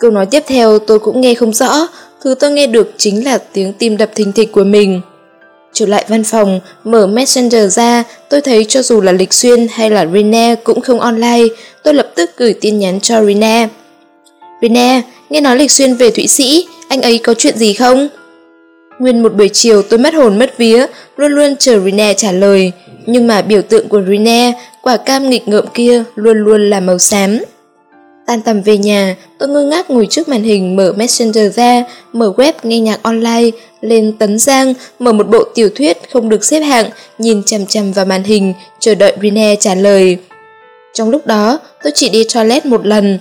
Câu nói tiếp theo tôi cũng nghe không rõ, thứ tôi nghe được chính là tiếng tim đập thình thịch của mình. Trở lại văn phòng, mở Messenger ra, tôi thấy cho dù là Lịch Xuyên hay là Rina cũng không online, tôi lập tức gửi tin nhắn cho Rina. Rina, nghe nói Lịch Xuyên về Thụy Sĩ, anh ấy có chuyện gì không? Nguyên một buổi chiều tôi mất hồn mất vía, luôn luôn chờ Rina trả lời. Nhưng mà biểu tượng của Rina, quả cam nghịch ngợm kia luôn luôn là màu xám. Tan tầm về nhà, tôi ngơ ngác ngồi trước màn hình mở Messenger ra, mở web nghe nhạc online, lên tấn giang, mở một bộ tiểu thuyết không được xếp hạng, nhìn chằm chằm vào màn hình, chờ đợi Rina trả lời. Trong lúc đó, tôi chỉ đi toilet một lần,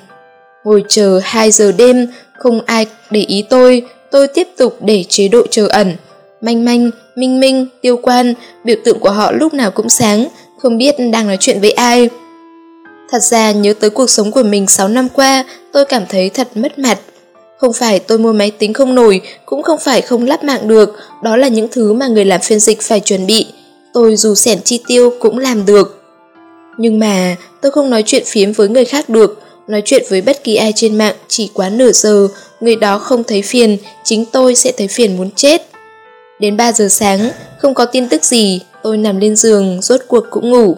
Ngồi chờ 2 giờ đêm, không ai để ý tôi, tôi tiếp tục để chế độ chờ ẩn. Manh manh, minh minh, tiêu quan, biểu tượng của họ lúc nào cũng sáng, không biết đang nói chuyện với ai. Thật ra nhớ tới cuộc sống của mình 6 năm qua, tôi cảm thấy thật mất mặt. Không phải tôi mua máy tính không nổi, cũng không phải không lắp mạng được, đó là những thứ mà người làm phiên dịch phải chuẩn bị. Tôi dù sẻn chi tiêu cũng làm được. Nhưng mà tôi không nói chuyện phiếm với người khác được, Nói chuyện với bất kỳ ai trên mạng chỉ quá nửa giờ, người đó không thấy phiền, chính tôi sẽ thấy phiền muốn chết. Đến 3 giờ sáng, không có tin tức gì, tôi nằm lên giường, rốt cuộc cũng ngủ.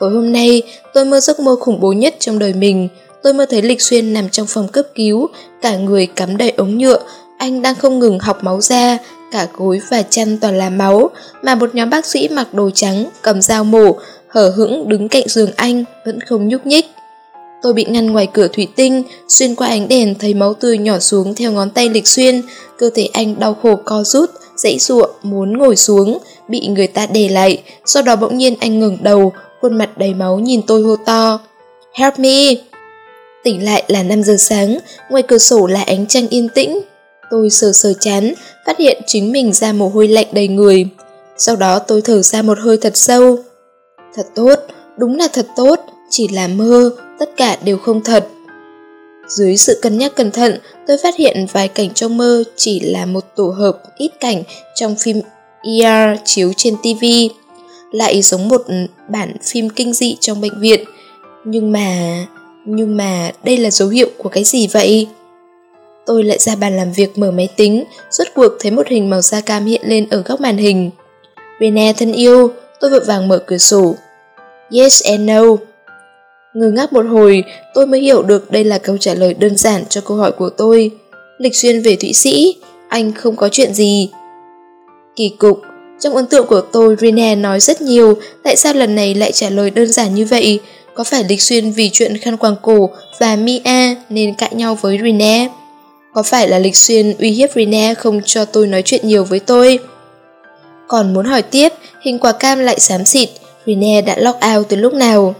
Tối hôm nay, tôi mơ giấc mơ khủng bố nhất trong đời mình. Tôi mơ thấy Lịch Xuyên nằm trong phòng cấp cứu, cả người cắm đầy ống nhựa, anh đang không ngừng học máu ra, cả gối và chăn toàn là máu, mà một nhóm bác sĩ mặc đồ trắng, cầm dao mổ, hở hững đứng cạnh giường anh, vẫn không nhúc nhích. Tôi bị ngăn ngoài cửa thủy tinh, xuyên qua ánh đèn thấy máu tươi nhỏ xuống theo ngón tay lịch xuyên, cơ thể anh đau khổ co rút, dãy ruộng, muốn ngồi xuống, bị người ta đè lại, sau đó bỗng nhiên anh ngừng đầu, khuôn mặt đầy máu nhìn tôi hô to. Help me! Tỉnh lại là 5 giờ sáng, ngoài cửa sổ là ánh trăng yên tĩnh. Tôi sờ sờ chán, phát hiện chính mình ra mồ hôi lạnh đầy người. Sau đó tôi thở ra một hơi thật sâu. Thật tốt, đúng là thật tốt, chỉ là mơ, tất cả đều không thật. Dưới sự cân nhắc cẩn thận, tôi phát hiện vài cảnh trong mơ chỉ là một tổ hợp ít cảnh trong phim ER chiếu trên TV, lại giống một bản phim kinh dị trong bệnh viện. Nhưng mà... nhưng mà đây là dấu hiệu của cái gì vậy? tôi lại ra bàn làm việc mở máy tính, rốt cuộc thấy một hình màu da cam hiện lên ở góc màn hình. Rene thân yêu, tôi vội vàng mở cửa sổ. Yes and no. Ngừng ngác một hồi, tôi mới hiểu được đây là câu trả lời đơn giản cho câu hỏi của tôi. Lịch xuyên về Thụy Sĩ, anh không có chuyện gì. Kỳ cục, trong ấn tượng của tôi, Rene nói rất nhiều, tại sao lần này lại trả lời đơn giản như vậy? Có phải Lịch Xuyên vì chuyện khăn quàng cổ và Mia nên cãi nhau với Rene? Có phải là Lịch Xuyên uy hiếp Rene không cho tôi nói chuyện nhiều với tôi? Còn muốn hỏi tiếp, hình quả cam lại xám xịt, Rene đã lock out từ lúc nào?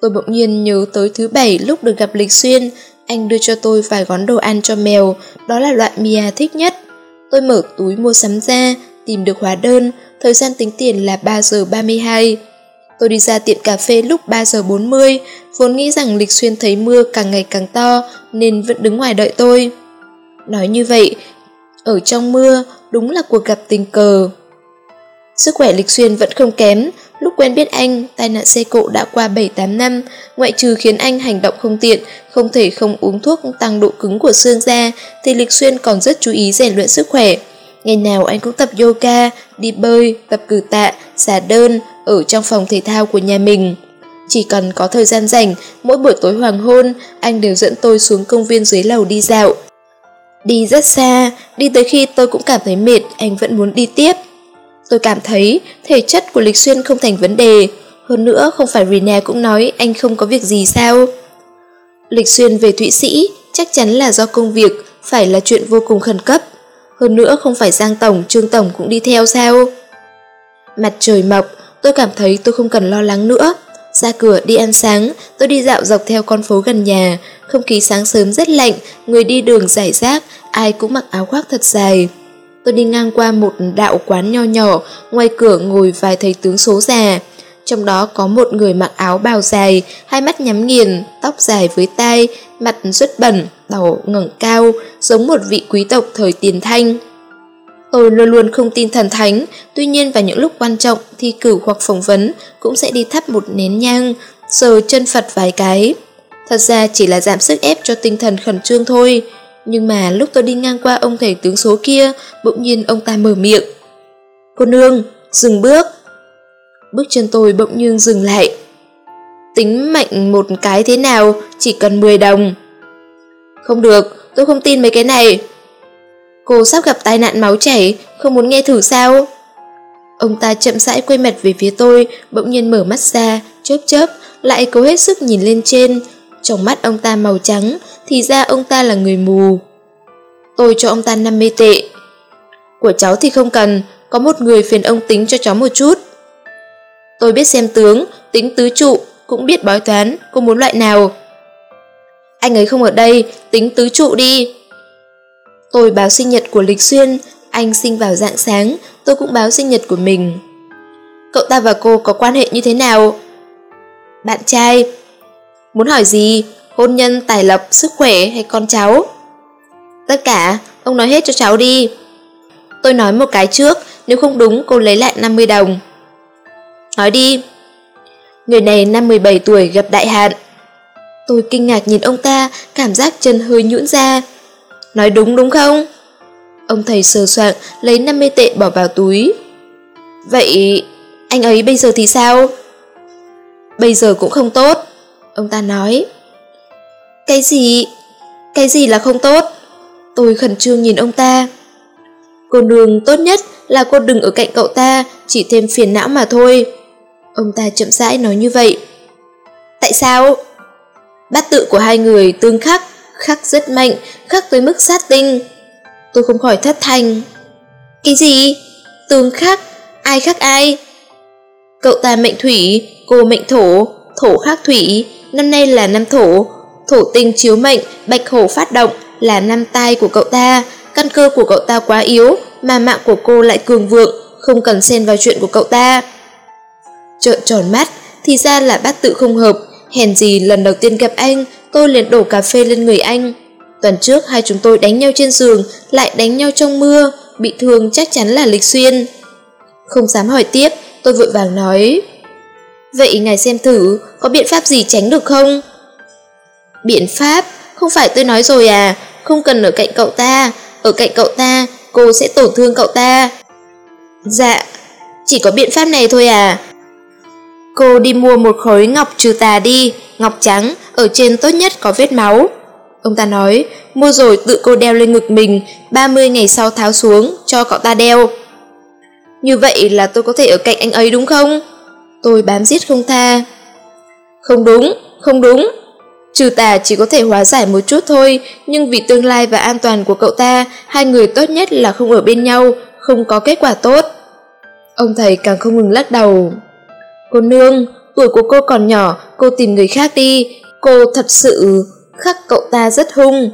Tôi bỗng nhiên nhớ tới thứ bảy lúc được gặp Lịch Xuyên, anh đưa cho tôi vài gói đồ ăn cho mèo, đó là loại Mia thích nhất. Tôi mở túi mua sắm ra, tìm được hóa đơn, thời gian tính tiền là 3 giờ 32. Tôi đi ra tiệm cà phê lúc 3 giờ 40, vốn nghĩ rằng Lịch Xuyên thấy mưa càng ngày càng to nên vẫn đứng ngoài đợi tôi. Nói như vậy, ở trong mưa đúng là cuộc gặp tình cờ. Sức khỏe Lịch Xuyên vẫn không kém, lúc quen biết anh, tai nạn xe cộ đã qua 7-8 năm, ngoại trừ khiến anh hành động không tiện, không thể không uống thuốc tăng độ cứng của xương da, thì Lịch Xuyên còn rất chú ý rèn luyện sức khỏe. Ngày nào anh cũng tập yoga, đi bơi, tập cử tạ, xả đơn ở trong phòng thể thao của nhà mình. Chỉ cần có thời gian rảnh, mỗi buổi tối hoàng hôn, anh đều dẫn tôi xuống công viên dưới lầu đi dạo. Đi rất xa, đi tới khi tôi cũng cảm thấy mệt, anh vẫn muốn đi tiếp. Tôi cảm thấy thể chất của Lịch Xuyên không thành vấn đề, hơn nữa không phải Rina cũng nói anh không có việc gì sao. Lịch Xuyên về Thụy Sĩ chắc chắn là do công việc, phải là chuyện vô cùng khẩn cấp. Hơn nữa không phải Giang Tổng, Trương Tổng cũng đi theo sao? Mặt trời mọc, tôi cảm thấy tôi không cần lo lắng nữa. Ra cửa đi ăn sáng, tôi đi dạo dọc theo con phố gần nhà. Không khí sáng sớm rất lạnh, người đi đường rải rác, ai cũng mặc áo khoác thật dài. Tôi đi ngang qua một đạo quán nho nhỏ, ngoài cửa ngồi vài thầy tướng số già. Trong đó có một người mặc áo bào dài, hai mắt nhắm nghiền, tóc dài với tai, mặt rất bẩn, đầu ngẩng cao, giống một vị quý tộc thời tiền thanh. Tôi luôn luôn không tin thần thánh, tuy nhiên vào những lúc quan trọng, thi cử hoặc phỏng vấn cũng sẽ đi thắp một nén nhang, sờ chân Phật vài cái. Thật ra chỉ là giảm sức ép cho tinh thần khẩn trương thôi. Nhưng mà lúc tôi đi ngang qua ông thầy tướng số kia, bỗng nhiên ông ta mở miệng. Cô nương, dừng bước. Bước chân tôi bỗng nhiên dừng lại. Tính mạnh một cái thế nào, chỉ cần 10 đồng. Không được, tôi không tin mấy cái này. Cô sắp gặp tai nạn máu chảy, không muốn nghe thử sao? Ông ta chậm rãi quay mặt về phía tôi, bỗng nhiên mở mắt ra, chớp chớp, lại cố hết sức nhìn lên trên. Trong mắt ông ta màu trắng, thì ra ông ta là người mù. Tôi cho ông ta 50 tệ. Của cháu thì không cần, có một người phiền ông tính cho cháu một chút. Tôi biết xem tướng, tính tứ trụ, cũng biết bói toán, cô muốn loại nào? Anh ấy không ở đây, tính tứ trụ đi. Tôi báo sinh nhật của Lịch Xuyên, anh sinh vào dạng sáng, tôi cũng báo sinh nhật của mình. Cậu ta và cô có quan hệ như thế nào? Bạn trai. Muốn hỏi gì? Hôn nhân, tài lộc, sức khỏe hay con cháu? Tất cả, ông nói hết cho cháu đi. Tôi nói một cái trước, nếu không đúng cô lấy lại 50 đồng. Nói đi. Người này năm 17 tuổi gặp đại hạn. Tôi kinh ngạc nhìn ông ta, cảm giác chân hơi nhũn ra. Nói đúng đúng không? Ông thầy sờ soạn lấy 50 tệ bỏ vào túi. Vậy anh ấy bây giờ thì sao? Bây giờ cũng không tốt. Ông ta nói. Cái gì? Cái gì là không tốt? Tôi khẩn trương nhìn ông ta. Cô nương tốt nhất là cô đừng ở cạnh cậu ta, chỉ thêm phiền não mà thôi. Ông ta chậm rãi nói như vậy. Tại sao? Bát tự của hai người tương khắc, khắc rất mạnh, khắc tới mức sát tinh. Tôi không khỏi thất thanh. Cái gì? Tương khắc? Ai khắc ai? Cậu ta mệnh thủy, cô mệnh thổ, thổ khắc thủy, năm nay là năm thổ. Thổ tinh chiếu mệnh, bạch hổ phát động là năm tai của cậu ta. Căn cơ của cậu ta quá yếu, mà mạng của cô lại cường vượng, không cần xen vào chuyện của cậu ta. Trợn tròn mắt, thì ra là bát tự không hợp, hèn gì lần đầu tiên gặp anh, tôi liền đổ cà phê lên người anh. Tuần trước hai chúng tôi đánh nhau trên giường, lại đánh nhau trong mưa, bị thương chắc chắn là lịch xuyên. Không dám hỏi tiếp, tôi vội vàng nói. Vậy ngài xem thử, có biện pháp gì tránh được không? Biện pháp? Không phải tôi nói rồi à, không cần ở cạnh cậu ta, ở cạnh cậu ta, cô sẽ tổn thương cậu ta. Dạ, chỉ có biện pháp này thôi à? Cô đi mua một khối ngọc trừ tà đi, ngọc trắng, ở trên tốt nhất có vết máu. Ông ta nói, mua rồi tự cô đeo lên ngực mình, 30 ngày sau tháo xuống, cho cậu ta đeo. Như vậy là tôi có thể ở cạnh anh ấy đúng không? Tôi bám giết không tha. Không đúng, không đúng. Trừ tà chỉ có thể hóa giải một chút thôi, nhưng vì tương lai và an toàn của cậu ta, hai người tốt nhất là không ở bên nhau, không có kết quả tốt. Ông thầy càng không ngừng lắc đầu. Cô nương, tuổi của cô còn nhỏ, cô tìm người khác đi, cô thật sự khắc cậu ta rất hung.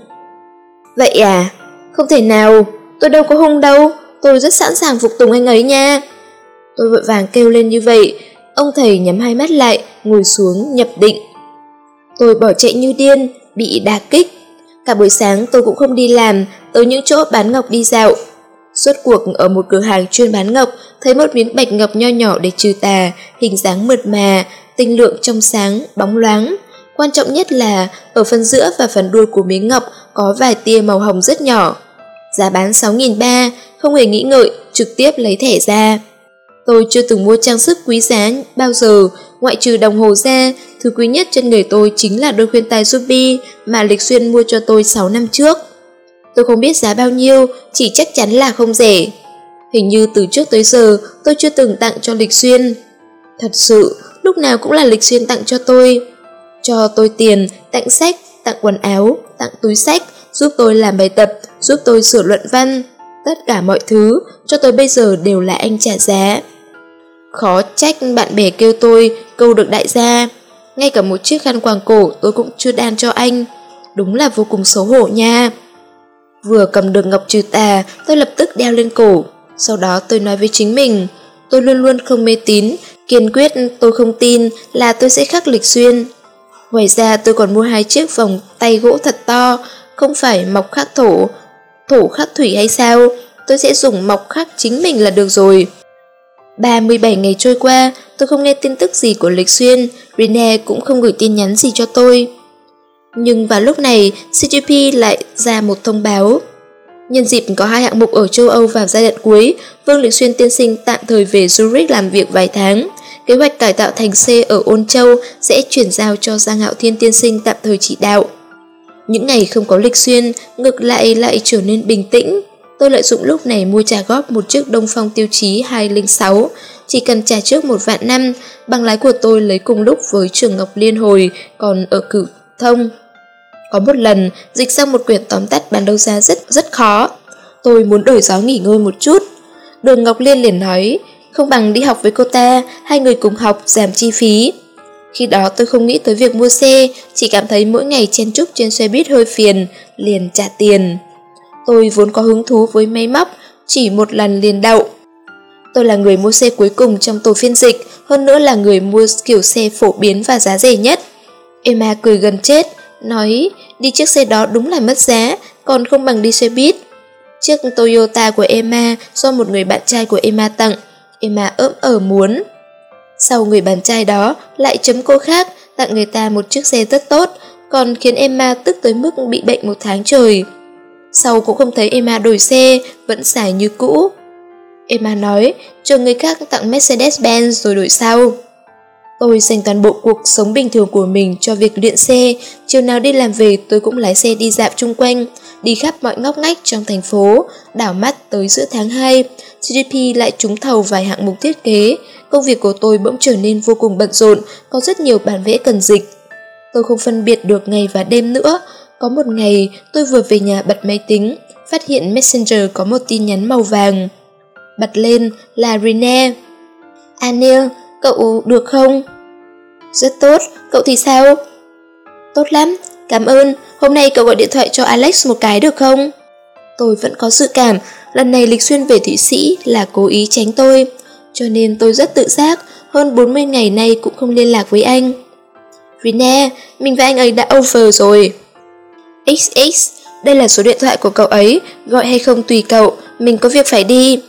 Vậy à? Không thể nào, tôi đâu có hung đâu, tôi rất sẵn sàng phục tùng anh ấy nha. Tôi vội vàng kêu lên như vậy, ông thầy nhắm hai mắt lại, ngồi xuống nhập định. Tôi bỏ chạy như điên, bị đà kích. Cả buổi sáng tôi cũng không đi làm, tới những chỗ bán ngọc đi dạo. Suốt cuộc ở một cửa hàng chuyên bán ngọc, thấy một miếng bạch ngọc nho nhỏ để trừ tà, hình dáng mượt mà, tinh lượng trong sáng, bóng loáng. Quan trọng nhất là ở phần giữa và phần đuôi của miếng ngọc có vài tia màu hồng rất nhỏ. Giá bán 6.300, không hề nghĩ ngợi, trực tiếp lấy thẻ ra. Tôi chưa từng mua trang sức quý giá bao giờ, ngoại trừ đồng hồ ra, thứ quý nhất trên người tôi chính là đôi khuyên tai Ruby mà Lịch Xuyên mua cho tôi 6 năm trước. Tôi không biết giá bao nhiêu, chỉ chắc chắn là không rẻ. Hình như từ trước tới giờ tôi chưa từng tặng cho Lịch Xuyên. Thật sự, lúc nào cũng là Lịch Xuyên tặng cho tôi. Cho tôi tiền, tặng sách, tặng quần áo, tặng túi sách, giúp tôi làm bài tập, giúp tôi sửa luận văn. Tất cả mọi thứ cho tôi bây giờ đều là anh trả giá. Khó trách bạn bè kêu tôi câu được đại gia. Ngay cả một chiếc khăn quàng cổ tôi cũng chưa đan cho anh. Đúng là vô cùng xấu hổ nha. Vừa cầm được ngọc trừ tà, tôi lập tức đeo lên cổ. Sau đó tôi nói với chính mình, tôi luôn luôn không mê tín, kiên quyết tôi không tin là tôi sẽ khắc lịch xuyên. Ngoài ra tôi còn mua hai chiếc vòng tay gỗ thật to, không phải mọc khắc thổ, thổ khắc thủy hay sao, tôi sẽ dùng mọc khắc chính mình là được rồi. 37 ngày trôi qua, tôi không nghe tin tức gì của Lịch Xuyên, Rene cũng không gửi tin nhắn gì cho tôi. Nhưng vào lúc này, CGP lại ra một thông báo. Nhân dịp có hai hạng mục ở châu Âu vào giai đoạn cuối, Vương Lịch Xuyên tiên sinh tạm thời về Zurich làm việc vài tháng. Kế hoạch cải tạo thành C ở Ôn Châu sẽ chuyển giao cho Giang Hạo Thiên tiên sinh tạm thời chỉ đạo. Những ngày không có Lịch Xuyên, ngược lại lại trở nên bình tĩnh. Tôi lợi dụng lúc này mua trả góp một chiếc Đông Phong tiêu chí 206, chỉ cần trả trước một vạn năm, bằng lái của tôi lấy cùng lúc với trường Ngọc Liên hồi, còn ở cử thông. Có một lần, dịch sang một quyển tóm tắt bán đấu giá rất rất khó. Tôi muốn đổi gió nghỉ ngơi một chút. Đường Ngọc Liên liền nói, không bằng đi học với cô ta, hai người cùng học, giảm chi phí. Khi đó tôi không nghĩ tới việc mua xe, chỉ cảm thấy mỗi ngày chen chúc trên xe buýt hơi phiền, liền trả tiền. Tôi vốn có hứng thú với máy móc, chỉ một lần liền đậu. Tôi là người mua xe cuối cùng trong tổ phiên dịch, hơn nữa là người mua kiểu xe phổ biến và giá rẻ nhất. Emma cười gần chết, nói đi chiếc xe đó đúng là mất giá, còn không bằng đi xe buýt. Chiếc Toyota của Emma do một người bạn trai của Emma tặng, Emma ớm ở muốn. Sau người bạn trai đó lại chấm cô khác tặng người ta một chiếc xe rất tốt, còn khiến Emma tức tới mức bị bệnh một tháng trời. Sau cũng không thấy Emma đổi xe, vẫn xài như cũ. Emma nói, chờ người khác tặng Mercedes-Benz rồi đổi sau. Tôi dành toàn bộ cuộc sống bình thường của mình cho việc luyện xe, chiều nào đi làm về tôi cũng lái xe đi dạo chung quanh, đi khắp mọi ngóc ngách trong thành phố, đảo mắt tới giữa tháng 2. GDP lại trúng thầu vài hạng mục thiết kế, công việc của tôi bỗng trở nên vô cùng bận rộn, có rất nhiều bản vẽ cần dịch. Tôi không phân biệt được ngày và đêm nữa, có một ngày tôi vừa về nhà bật máy tính, phát hiện Messenger có một tin nhắn màu vàng. Bật lên là Rene. À, Anil, cậu được không? Rất tốt, cậu thì sao? Tốt lắm, cảm ơn, hôm nay cậu gọi điện thoại cho Alex một cái được không? Tôi vẫn có dự cảm, lần này Lịch Xuyên về Thụy Sĩ là cố ý tránh tôi, cho nên tôi rất tự giác, hơn 40 ngày nay cũng không liên lạc với anh. Rene, mình và anh ấy đã over rồi. XX, đây là số điện thoại của cậu ấy, gọi hay không tùy cậu, mình có việc phải đi.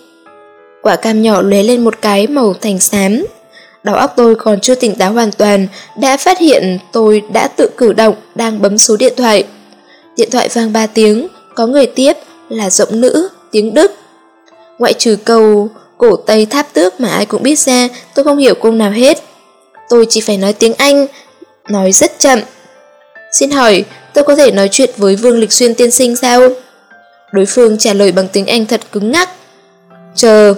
Quả cam nhỏ lóe lên một cái màu thành xám. Đầu óc tôi còn chưa tỉnh táo hoàn toàn, đã phát hiện tôi đã tự cử động, đang bấm số điện thoại. Điện thoại vang 3 tiếng, có người tiếp là giọng nữ, tiếng Đức. Ngoại trừ câu cổ Tây tháp tước mà ai cũng biết ra, tôi không hiểu câu nào hết. Tôi chỉ phải nói tiếng Anh, nói rất chậm. Xin hỏi, tôi có thể nói chuyện với Vương Lịch Xuyên tiên sinh sao? Đối phương trả lời bằng tiếng Anh thật cứng ngắc. Chờ.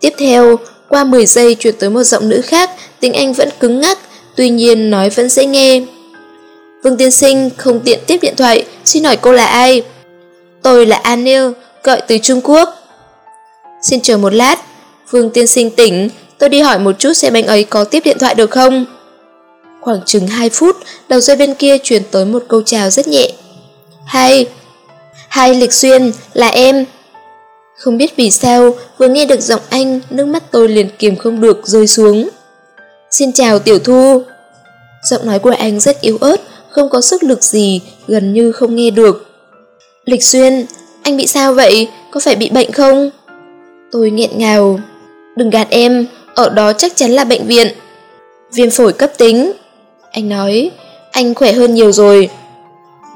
Tiếp theo, qua 10 giây chuyển tới một giọng nữ khác, tiếng Anh vẫn cứng ngắc, tuy nhiên nói vẫn dễ nghe. Vương tiên sinh không tiện tiếp điện thoại, xin hỏi cô là ai? Tôi là Anil, gọi từ Trung Quốc. Xin chờ một lát, Vương tiên sinh tỉnh, tôi đi hỏi một chút xem anh ấy có tiếp điện thoại được không? Khoảng chừng 2 phút, đầu dây bên kia truyền tới một câu chào rất nhẹ. Hai, hai Lịch Xuyên, là em. Không biết vì sao, vừa nghe được giọng anh, nước mắt tôi liền kiềm không được rơi xuống. Xin chào Tiểu Thu. Giọng nói của anh rất yếu ớt, không có sức lực gì, gần như không nghe được. Lịch Xuyên, anh bị sao vậy? Có phải bị bệnh không? Tôi nghẹn ngào. Đừng gạt em, ở đó chắc chắn là bệnh viện. Viêm phổi cấp tính. Anh nói, anh khỏe hơn nhiều rồi.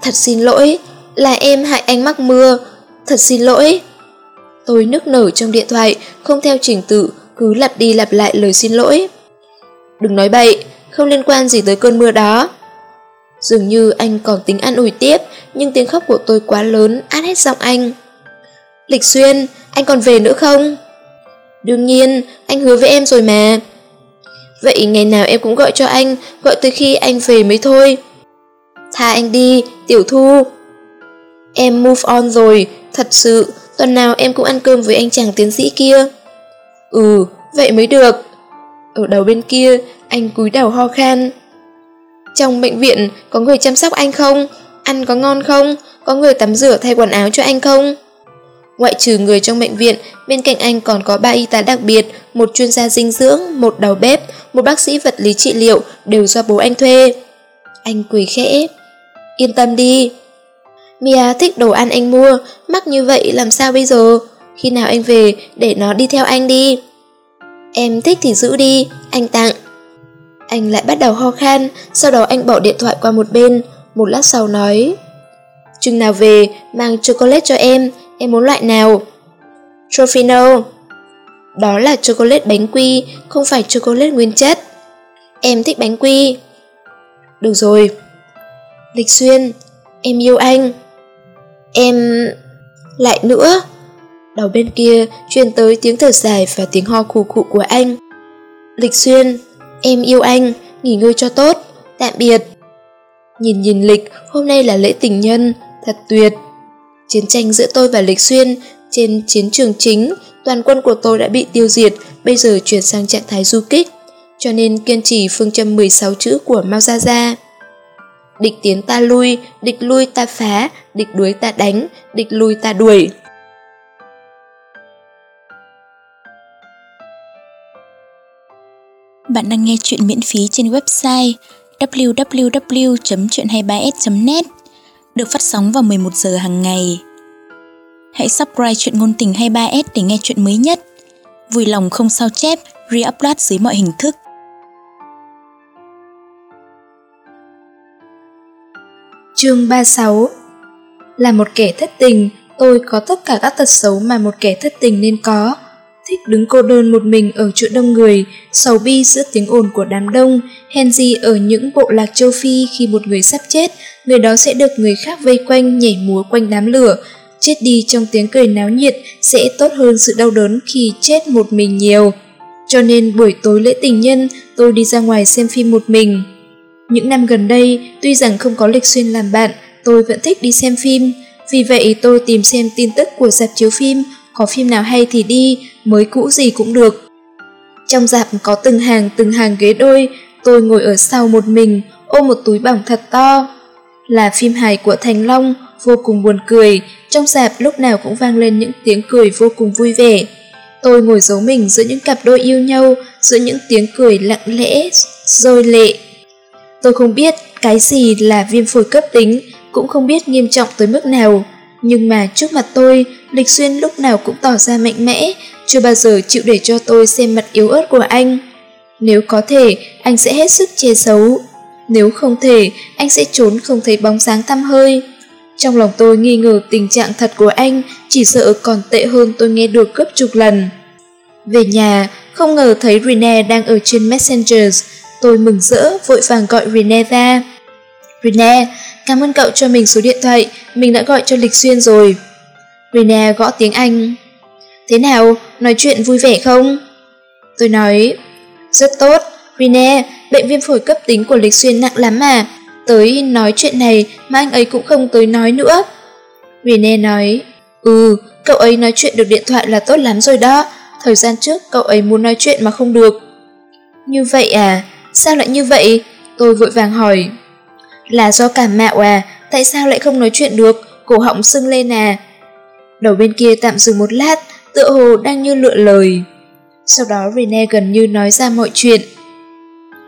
Thật xin lỗi, là em hại anh mắc mưa. Thật xin lỗi. Tôi nức nở trong điện thoại, không theo trình tự, cứ lặp đi lặp lại lời xin lỗi. Đừng nói bậy, không liên quan gì tới cơn mưa đó. Dường như anh còn tính ăn ủi tiếp, nhưng tiếng khóc của tôi quá lớn, át hết giọng anh. Lịch Xuyên, anh còn về nữa không? Đương nhiên, anh hứa với em rồi mà. Vậy ngày nào em cũng gọi cho anh, gọi tới khi anh về mới thôi. Tha anh đi, tiểu thu. Em move on rồi, thật sự, tuần nào em cũng ăn cơm với anh chàng tiến sĩ kia. Ừ, vậy mới được. Ở đầu bên kia, anh cúi đầu ho khan. Trong bệnh viện có người chăm sóc anh không? Ăn có ngon không? Có người tắm rửa thay quần áo cho anh không? Ngoại trừ người trong bệnh viện, bên cạnh anh còn có ba y tá đặc biệt, một chuyên gia dinh dưỡng, một đầu bếp, một bác sĩ vật lý trị liệu đều do bố anh thuê. Anh quỳ khẽ. Yên tâm đi. Mia thích đồ ăn anh mua, mắc như vậy làm sao bây giờ? Khi nào anh về, để nó đi theo anh đi. Em thích thì giữ đi, anh tặng. Anh lại bắt đầu ho khan, sau đó anh bỏ điện thoại qua một bên, một lát sau nói Chừng nào về, mang chocolate cho em, em muốn loại nào? Trofino đó là chocolate bánh quy, không phải chocolate nguyên chất. Em thích bánh quy. Được rồi. Lịch Xuyên, em yêu anh. Em... Lại nữa. Đầu bên kia truyền tới tiếng thở dài và tiếng ho khủ khụ của anh. Lịch Xuyên, em yêu anh, nghỉ ngơi cho tốt, tạm biệt. Nhìn nhìn lịch, hôm nay là lễ tình nhân, thật tuyệt. Chiến tranh giữa tôi và Lịch Xuyên trên chiến trường chính, toàn quân của tôi đã bị tiêu diệt, bây giờ chuyển sang trạng thái du kích, cho nên kiên trì phương châm 16 chữ của Mao Gia Gia. Địch tiến ta lui, địch lui ta phá, địch đuối ta đánh, địch lui ta đuổi. Bạn đang nghe chuyện miễn phí trên website www.chuyện23s.net được phát sóng vào 11 giờ hàng ngày. Hãy subscribe chuyện ngôn tình 23s để nghe chuyện mới nhất. Vui lòng không sao chép, re-upload dưới mọi hình thức. Chương 36 Là một kẻ thất tình, tôi có tất cả các tật xấu mà một kẻ thất tình nên có thích đứng cô đơn một mình ở chỗ đông người, sầu bi giữa tiếng ồn của đám đông, hèn gì ở những bộ lạc châu Phi khi một người sắp chết, người đó sẽ được người khác vây quanh nhảy múa quanh đám lửa, chết đi trong tiếng cười náo nhiệt sẽ tốt hơn sự đau đớn khi chết một mình nhiều. Cho nên buổi tối lễ tình nhân, tôi đi ra ngoài xem phim một mình. Những năm gần đây, tuy rằng không có lịch xuyên làm bạn, tôi vẫn thích đi xem phim. Vì vậy tôi tìm xem tin tức của dạp chiếu phim, có phim nào hay thì đi, mới cũ gì cũng được. Trong dạp có từng hàng từng hàng ghế đôi, tôi ngồi ở sau một mình, ôm một túi bỏng thật to. Là phim hài của Thành Long, vô cùng buồn cười, trong dạp lúc nào cũng vang lên những tiếng cười vô cùng vui vẻ. Tôi ngồi giấu mình giữa những cặp đôi yêu nhau, giữa những tiếng cười lặng lẽ, rơi lệ. Tôi không biết cái gì là viêm phổi cấp tính, cũng không biết nghiêm trọng tới mức nào. Nhưng mà trước mặt tôi, Lịch Xuyên lúc nào cũng tỏ ra mạnh mẽ, chưa bao giờ chịu để cho tôi xem mặt yếu ớt của anh. Nếu có thể, anh sẽ hết sức che giấu. Nếu không thể, anh sẽ trốn không thấy bóng dáng tăm hơi. Trong lòng tôi nghi ngờ tình trạng thật của anh chỉ sợ còn tệ hơn tôi nghe được gấp chục lần. Về nhà, không ngờ thấy Rene đang ở trên Messengers. Tôi mừng rỡ, vội vàng gọi Rene ra. Rene, cảm ơn cậu cho mình số điện thoại, mình đã gọi cho Lịch Xuyên rồi. Rene gõ tiếng Anh. Thế nào, nói chuyện vui vẻ không? Tôi nói, rất tốt, Rene, bệnh viêm phổi cấp tính của Lịch Xuyên nặng lắm mà. Tới nói chuyện này mà anh ấy cũng không tới nói nữa. Rene nói, ừ, cậu ấy nói chuyện được điện thoại là tốt lắm rồi đó. Thời gian trước cậu ấy muốn nói chuyện mà không được. Như vậy à? Sao lại như vậy? Tôi vội vàng hỏi. Là do cảm mạo à? Tại sao lại không nói chuyện được? Cổ họng sưng lên à? Đầu bên kia tạm dừng một lát, tựa hồ đang như lựa lời. Sau đó Rene gần như nói ra mọi chuyện.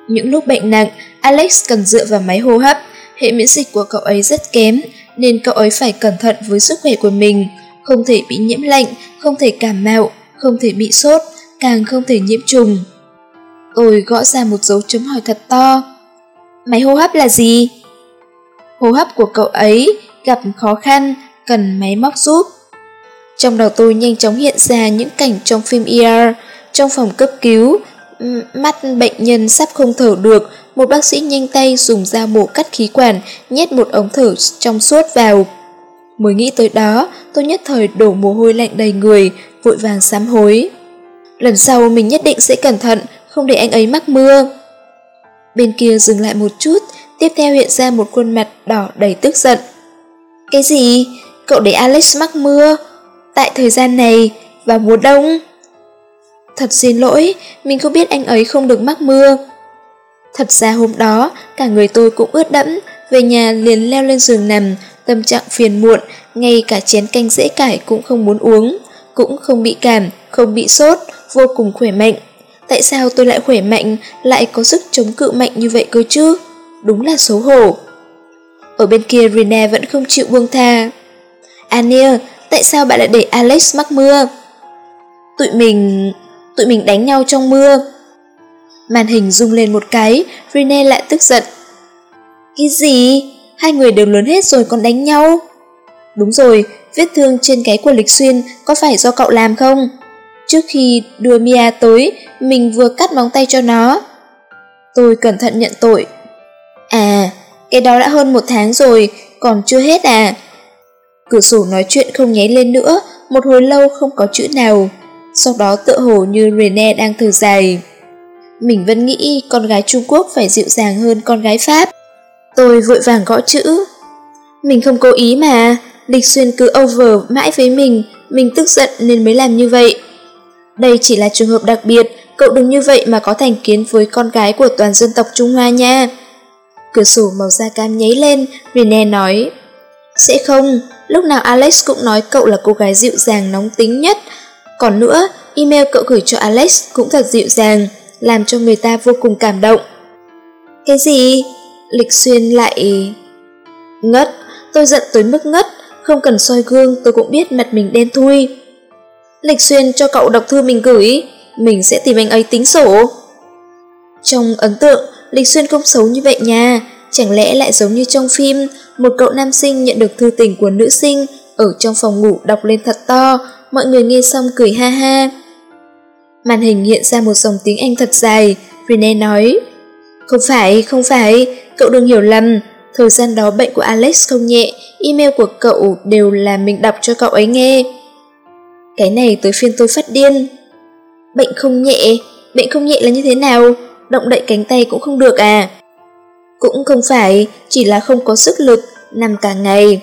Những lúc bệnh nặng, Alex cần dựa vào máy hô hấp, hệ miễn dịch của cậu ấy rất kém, nên cậu ấy phải cẩn thận với sức khỏe của mình, không thể bị nhiễm lạnh, không thể cảm mạo, không thể bị sốt, càng không thể nhiễm trùng. Tôi gõ ra một dấu chấm hỏi thật to. Máy hô hấp là gì? Hô hấp của cậu ấy gặp khó khăn, cần máy móc giúp. Trong đầu tôi nhanh chóng hiện ra những cảnh trong phim ER, trong phòng cấp cứu, mắt bệnh nhân sắp không thở được, một bác sĩ nhanh tay dùng dao mổ cắt khí quản, nhét một ống thở trong suốt vào. Mới nghĩ tới đó, tôi nhất thời đổ mồ hôi lạnh đầy người, vội vàng sám hối. Lần sau mình nhất định sẽ cẩn thận, không để anh ấy mắc mưa. Bên kia dừng lại một chút, tiếp theo hiện ra một khuôn mặt đỏ đầy tức giận. Cái gì? Cậu để Alex mắc mưa? Tại thời gian này, vào mùa đông? Thật xin lỗi, mình không biết anh ấy không được mắc mưa. Thật ra hôm đó, cả người tôi cũng ướt đẫm, về nhà liền leo lên giường nằm, tâm trạng phiền muộn, ngay cả chén canh dễ cải cũng không muốn uống, cũng không bị cảm, không bị sốt, vô cùng khỏe mạnh. Tại sao tôi lại khỏe mạnh, lại có sức chống cự mạnh như vậy cơ chứ? Đúng là xấu hổ. Ở bên kia Rina vẫn không chịu buông tha. Ania, tại sao bạn lại để Alex mắc mưa? Tụi mình tụi mình đánh nhau trong mưa. Màn hình rung lên một cái, Rene lại tức giận. Cái gì? Hai người đều lớn hết rồi còn đánh nhau? Đúng rồi, vết thương trên cái của Lịch Xuyên có phải do cậu làm không? Trước khi đưa Mia tới, mình vừa cắt móng tay cho nó. Tôi cẩn thận nhận tội. À, cái đó đã hơn một tháng rồi, còn chưa hết à? Cửa sổ nói chuyện không nháy lên nữa, một hồi lâu không có chữ nào. Sau đó tựa hồ như Rene đang thở dài. Mình vẫn nghĩ con gái Trung Quốc phải dịu dàng hơn con gái Pháp. Tôi vội vàng gõ chữ. Mình không cố ý mà, Lịch Xuyên cứ over mãi với mình, mình tức giận nên mới làm như vậy. Đây chỉ là trường hợp đặc biệt, cậu đừng như vậy mà có thành kiến với con gái của toàn dân tộc Trung Hoa nha. Cửa sổ màu da cam nháy lên, Rene nói. Sẽ không, lúc nào Alex cũng nói cậu là cô gái dịu dàng nóng tính nhất. Còn nữa, email cậu gửi cho Alex cũng thật dịu dàng, làm cho người ta vô cùng cảm động. Cái gì? Lịch xuyên lại... Ngất, tôi giận tới mức ngất, không cần soi gương tôi cũng biết mặt mình đen thui. Lịch xuyên cho cậu đọc thư mình gửi, mình sẽ tìm anh ấy tính sổ. Trong ấn tượng, Lịch xuyên không xấu như vậy nha, chẳng lẽ lại giống như trong phim, một cậu nam sinh nhận được thư tình của nữ sinh, ở trong phòng ngủ đọc lên thật to, mọi người nghe xong cười ha ha. Màn hình hiện ra một dòng tiếng Anh thật dài, Rene nói, Không phải, không phải, cậu đừng hiểu lầm, thời gian đó bệnh của Alex không nhẹ, email của cậu đều là mình đọc cho cậu ấy nghe. Cái này tới phiên tôi phát điên. Bệnh không nhẹ, bệnh không nhẹ là như thế nào? Động đậy cánh tay cũng không được à? Cũng không phải, chỉ là không có sức lực, nằm cả ngày.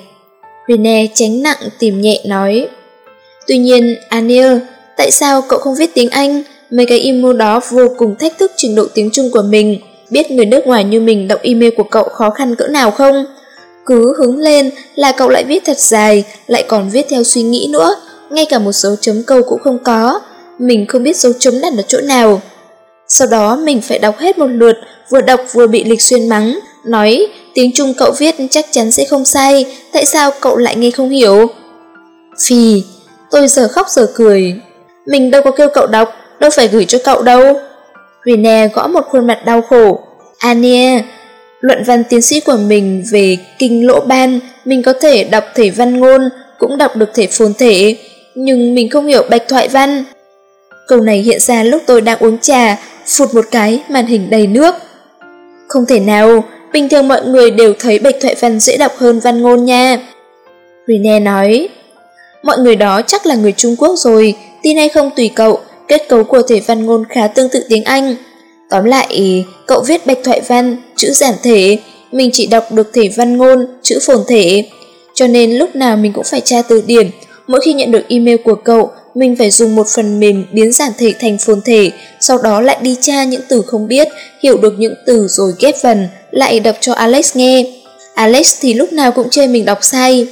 Rene tránh nặng tìm nhẹ nói. Tuy nhiên, Anil, tại sao cậu không viết tiếng Anh? Mấy cái email đó vô cùng thách thức trình độ tiếng Trung của mình. Biết người nước ngoài như mình đọc email của cậu khó khăn cỡ nào không? Cứ hứng lên là cậu lại viết thật dài, lại còn viết theo suy nghĩ nữa, ngay cả một dấu chấm câu cũng không có. Mình không biết dấu chấm đặt ở chỗ nào. Sau đó mình phải đọc hết một lượt, vừa đọc vừa bị lịch xuyên mắng, nói tiếng Trung cậu viết chắc chắn sẽ không sai, tại sao cậu lại nghe không hiểu? Phì, tôi giờ khóc giờ cười. Mình đâu có kêu cậu đọc, đâu phải gửi cho cậu đâu. Rene gõ một khuôn mặt đau khổ. Ania, Luận văn tiến sĩ của mình về kinh lỗ ban, mình có thể đọc thể văn ngôn, cũng đọc được thể phồn thể, nhưng mình không hiểu bạch thoại văn. Câu này hiện ra lúc tôi đang uống trà, phụt một cái, màn hình đầy nước. Không thể nào, bình thường mọi người đều thấy bạch thoại văn dễ đọc hơn văn ngôn nha. Rene nói, mọi người đó chắc là người Trung Quốc rồi, tin hay không tùy cậu, kết cấu của thể văn ngôn khá tương tự tiếng Anh. Tóm lại, cậu viết bạch thoại văn, chữ giản thể, mình chỉ đọc được thể văn ngôn, chữ phồn thể. Cho nên lúc nào mình cũng phải tra từ điển, mỗi khi nhận được email của cậu, mình phải dùng một phần mềm biến giản thể thành phồn thể, sau đó lại đi tra những từ không biết, hiểu được những từ rồi ghép vần, lại đọc cho Alex nghe. Alex thì lúc nào cũng chê mình đọc sai.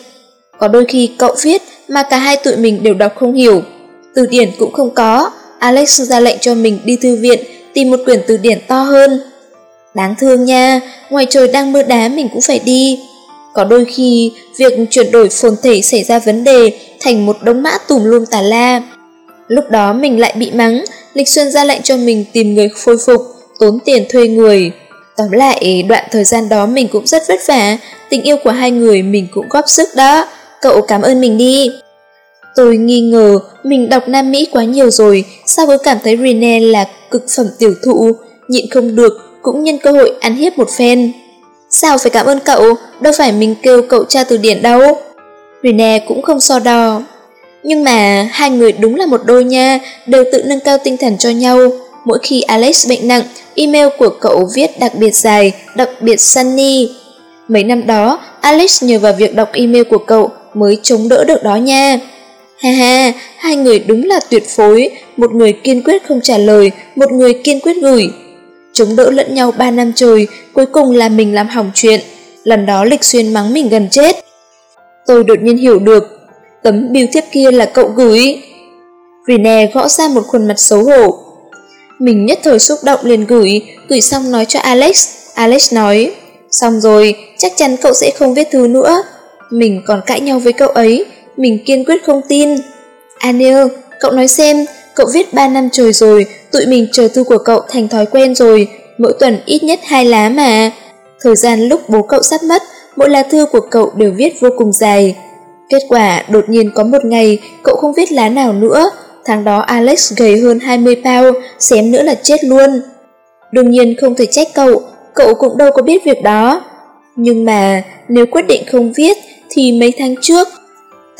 Có đôi khi cậu viết mà cả hai tụi mình đều đọc không hiểu. Từ điển cũng không có, Alex ra lệnh cho mình đi thư viện tìm một quyển từ điển to hơn. Đáng thương nha, ngoài trời đang mưa đá mình cũng phải đi. Có đôi khi, việc chuyển đổi phồn thể xảy ra vấn đề thành một đống mã tùm lum tà la. Lúc đó mình lại bị mắng, Lịch Xuân ra lệnh cho mình tìm người khôi phục, tốn tiền thuê người. Tóm lại, đoạn thời gian đó mình cũng rất vất vả, tình yêu của hai người mình cũng góp sức đó. Cậu cảm ơn mình đi. Tôi nghi ngờ mình đọc Nam Mỹ quá nhiều rồi, sao cứ cảm thấy Rene là cực phẩm tiểu thụ, nhịn không được, cũng nhân cơ hội ăn hiếp một phen. Sao phải cảm ơn cậu, đâu phải mình kêu cậu tra từ điển đâu. Rene cũng không so đo. Nhưng mà hai người đúng là một đôi nha, đều tự nâng cao tinh thần cho nhau. Mỗi khi Alex bệnh nặng, email của cậu viết đặc biệt dài, đặc biệt sunny. Mấy năm đó, Alex nhờ vào việc đọc email của cậu mới chống đỡ được đó nha. Ha ha, hai người đúng là tuyệt phối, một người kiên quyết không trả lời, một người kiên quyết gửi. Chống đỡ lẫn nhau ba năm trời, cuối cùng là mình làm hỏng chuyện. Lần đó Lịch Xuyên mắng mình gần chết. Tôi đột nhiên hiểu được, tấm biêu thiếp kia là cậu gửi. Rene gõ ra một khuôn mặt xấu hổ. Mình nhất thời xúc động liền gửi, gửi xong nói cho Alex. Alex nói, xong rồi, chắc chắn cậu sẽ không viết thư nữa. Mình còn cãi nhau với cậu ấy, mình kiên quyết không tin. À, Anil, cậu nói xem, cậu viết 3 năm trời rồi, tụi mình chờ thư của cậu thành thói quen rồi, mỗi tuần ít nhất hai lá mà. Thời gian lúc bố cậu sắp mất, mỗi lá thư của cậu đều viết vô cùng dài. Kết quả, đột nhiên có một ngày, cậu không viết lá nào nữa. Tháng đó Alex gầy hơn 20 pound, xém nữa là chết luôn. Đương nhiên không thể trách cậu, cậu cũng đâu có biết việc đó. Nhưng mà, nếu quyết định không viết, thì mấy tháng trước,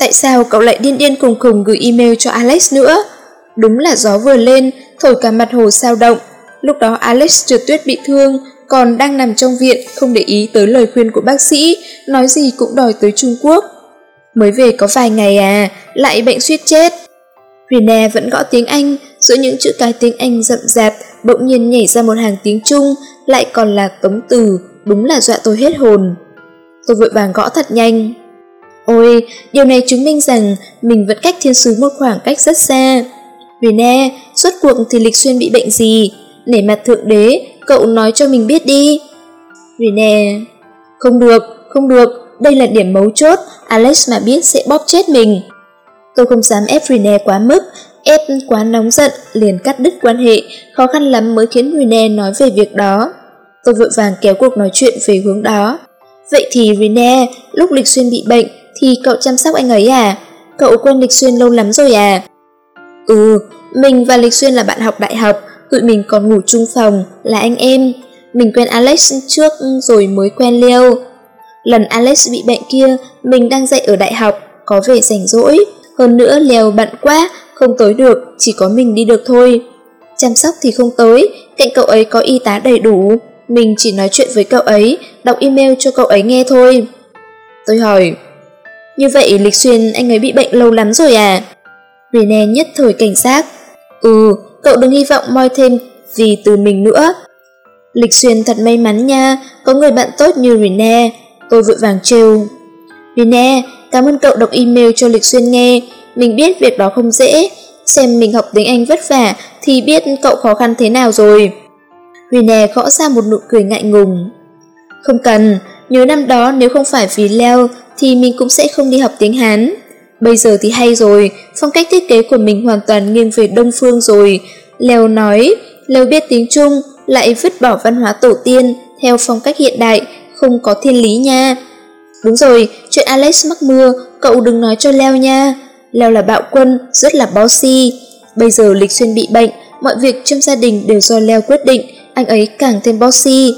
Tại sao cậu lại điên điên cùng cùng gửi email cho Alex nữa? Đúng là gió vừa lên, thổi cả mặt hồ sao động. Lúc đó Alex trượt tuyết bị thương, còn đang nằm trong viện, không để ý tới lời khuyên của bác sĩ, nói gì cũng đòi tới Trung Quốc. Mới về có vài ngày à, lại bệnh suýt chết. Rina vẫn gõ tiếng Anh, giữa những chữ cái tiếng Anh rậm rạp, bỗng nhiên nhảy ra một hàng tiếng Trung, lại còn là tống từ, đúng là dọa tôi hết hồn. Tôi vội vàng gõ thật nhanh. Ôi, điều này chứng minh rằng mình vẫn cách thiên sứ một khoảng cách rất xa. Rene, suốt cuộc thì Lịch Xuyên bị bệnh gì? Nể mặt thượng đế, cậu nói cho mình biết đi. Rene, không được, không được, đây là điểm mấu chốt, Alex mà biết sẽ bóp chết mình. Tôi không dám ép Rene quá mức, ép quá nóng giận, liền cắt đứt quan hệ, khó khăn lắm mới khiến Rene nói về việc đó. Tôi vội vàng kéo cuộc nói chuyện về hướng đó. Vậy thì Rene, lúc Lịch Xuyên bị bệnh, thì cậu chăm sóc anh ấy à? Cậu quen Lịch Xuyên lâu lắm rồi à? Ừ, mình và Lịch Xuyên là bạn học đại học, tụi mình còn ngủ chung phòng, là anh em. Mình quen Alex trước rồi mới quen Leo. Lần Alex bị bệnh kia, mình đang dạy ở đại học, có về rảnh rỗi. Hơn nữa Leo bận quá, không tới được, chỉ có mình đi được thôi. Chăm sóc thì không tới, cạnh cậu ấy có y tá đầy đủ. Mình chỉ nói chuyện với cậu ấy, đọc email cho cậu ấy nghe thôi. Tôi hỏi, như vậy Lịch Xuyên anh ấy bị bệnh lâu lắm rồi à? Rene nhất thời cảnh giác. Ừ, cậu đừng hy vọng moi thêm gì từ mình nữa. Lịch Xuyên thật may mắn nha, có người bạn tốt như Rene. Tôi vội vàng trêu. Rene, cảm ơn cậu đọc email cho Lịch Xuyên nghe. Mình biết việc đó không dễ. Xem mình học tiếng Anh vất vả thì biết cậu khó khăn thế nào rồi. Rene gõ ra một nụ cười ngại ngùng. Không cần, nhớ năm đó nếu không phải vì Leo thì mình cũng sẽ không đi học tiếng Hán. Bây giờ thì hay rồi, phong cách thiết kế của mình hoàn toàn nghiêng về Đông Phương rồi. Leo nói, Leo biết tiếng Trung, lại vứt bỏ văn hóa tổ tiên, theo phong cách hiện đại, không có thiên lý nha. Đúng rồi, chuyện Alex mắc mưa, cậu đừng nói cho Leo nha. Leo là bạo quân, rất là bossy. Bây giờ Lịch Xuyên bị bệnh, mọi việc trong gia đình đều do Leo quyết định, anh ấy càng thêm bossy.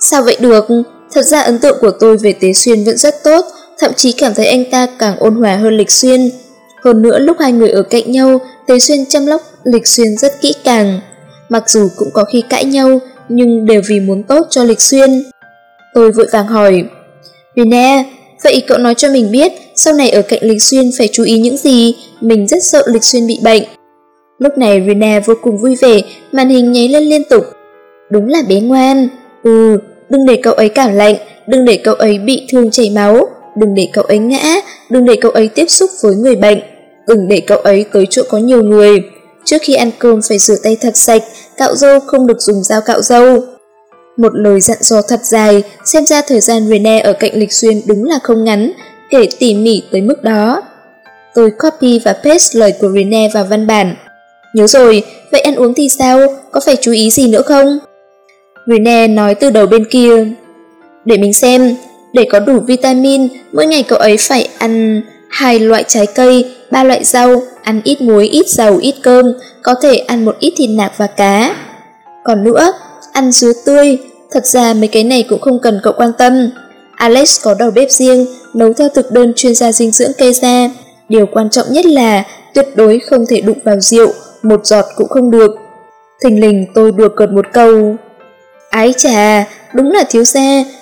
Sao vậy được? Thật ra ấn tượng của tôi về Tế Xuyên vẫn rất tốt, thậm chí cảm thấy anh ta càng ôn hòa hơn Lịch Xuyên. Hơn nữa lúc hai người ở cạnh nhau, Tế Xuyên chăm lóc Lịch Xuyên rất kỹ càng. Mặc dù cũng có khi cãi nhau, nhưng đều vì muốn tốt cho Lịch Xuyên. Tôi vội vàng hỏi, Rina, vậy cậu nói cho mình biết sau này ở cạnh Lịch Xuyên phải chú ý những gì, mình rất sợ Lịch Xuyên bị bệnh. Lúc này Rina vô cùng vui vẻ, màn hình nháy lên liên tục. Đúng là bé ngoan. Ừ, đừng để cậu ấy cảm lạnh, đừng để cậu ấy bị thương chảy máu, đừng để cậu ấy ngã, đừng để cậu ấy tiếp xúc với người bệnh, đừng để cậu ấy tới chỗ có nhiều người. Trước khi ăn cơm phải rửa tay thật sạch, cạo dâu không được dùng dao cạo dâu. Một lời dặn dò thật dài, xem ra thời gian Rene ở cạnh Lịch Xuyên đúng là không ngắn, kể tỉ mỉ tới mức đó. Tôi copy và paste lời của Rene vào văn bản. Nhớ rồi, vậy ăn uống thì sao? Có phải chú ý gì nữa không? Rene nói từ đầu bên kia. Để mình xem, để có đủ vitamin, mỗi ngày cậu ấy phải ăn hai loại trái cây, ba loại rau, ăn ít muối, ít dầu, ít cơm, có thể ăn một ít thịt nạc và cá. Còn nữa, ăn dứa tươi, thật ra mấy cái này cũng không cần cậu quan tâm. Alex có đầu bếp riêng, nấu theo thực đơn chuyên gia dinh dưỡng cây ra. Điều quan trọng nhất là tuyệt đối không thể đụng vào rượu, một giọt cũng không được. Thình lình tôi đùa cợt một câu. Ái chà, đúng là thiếu gia,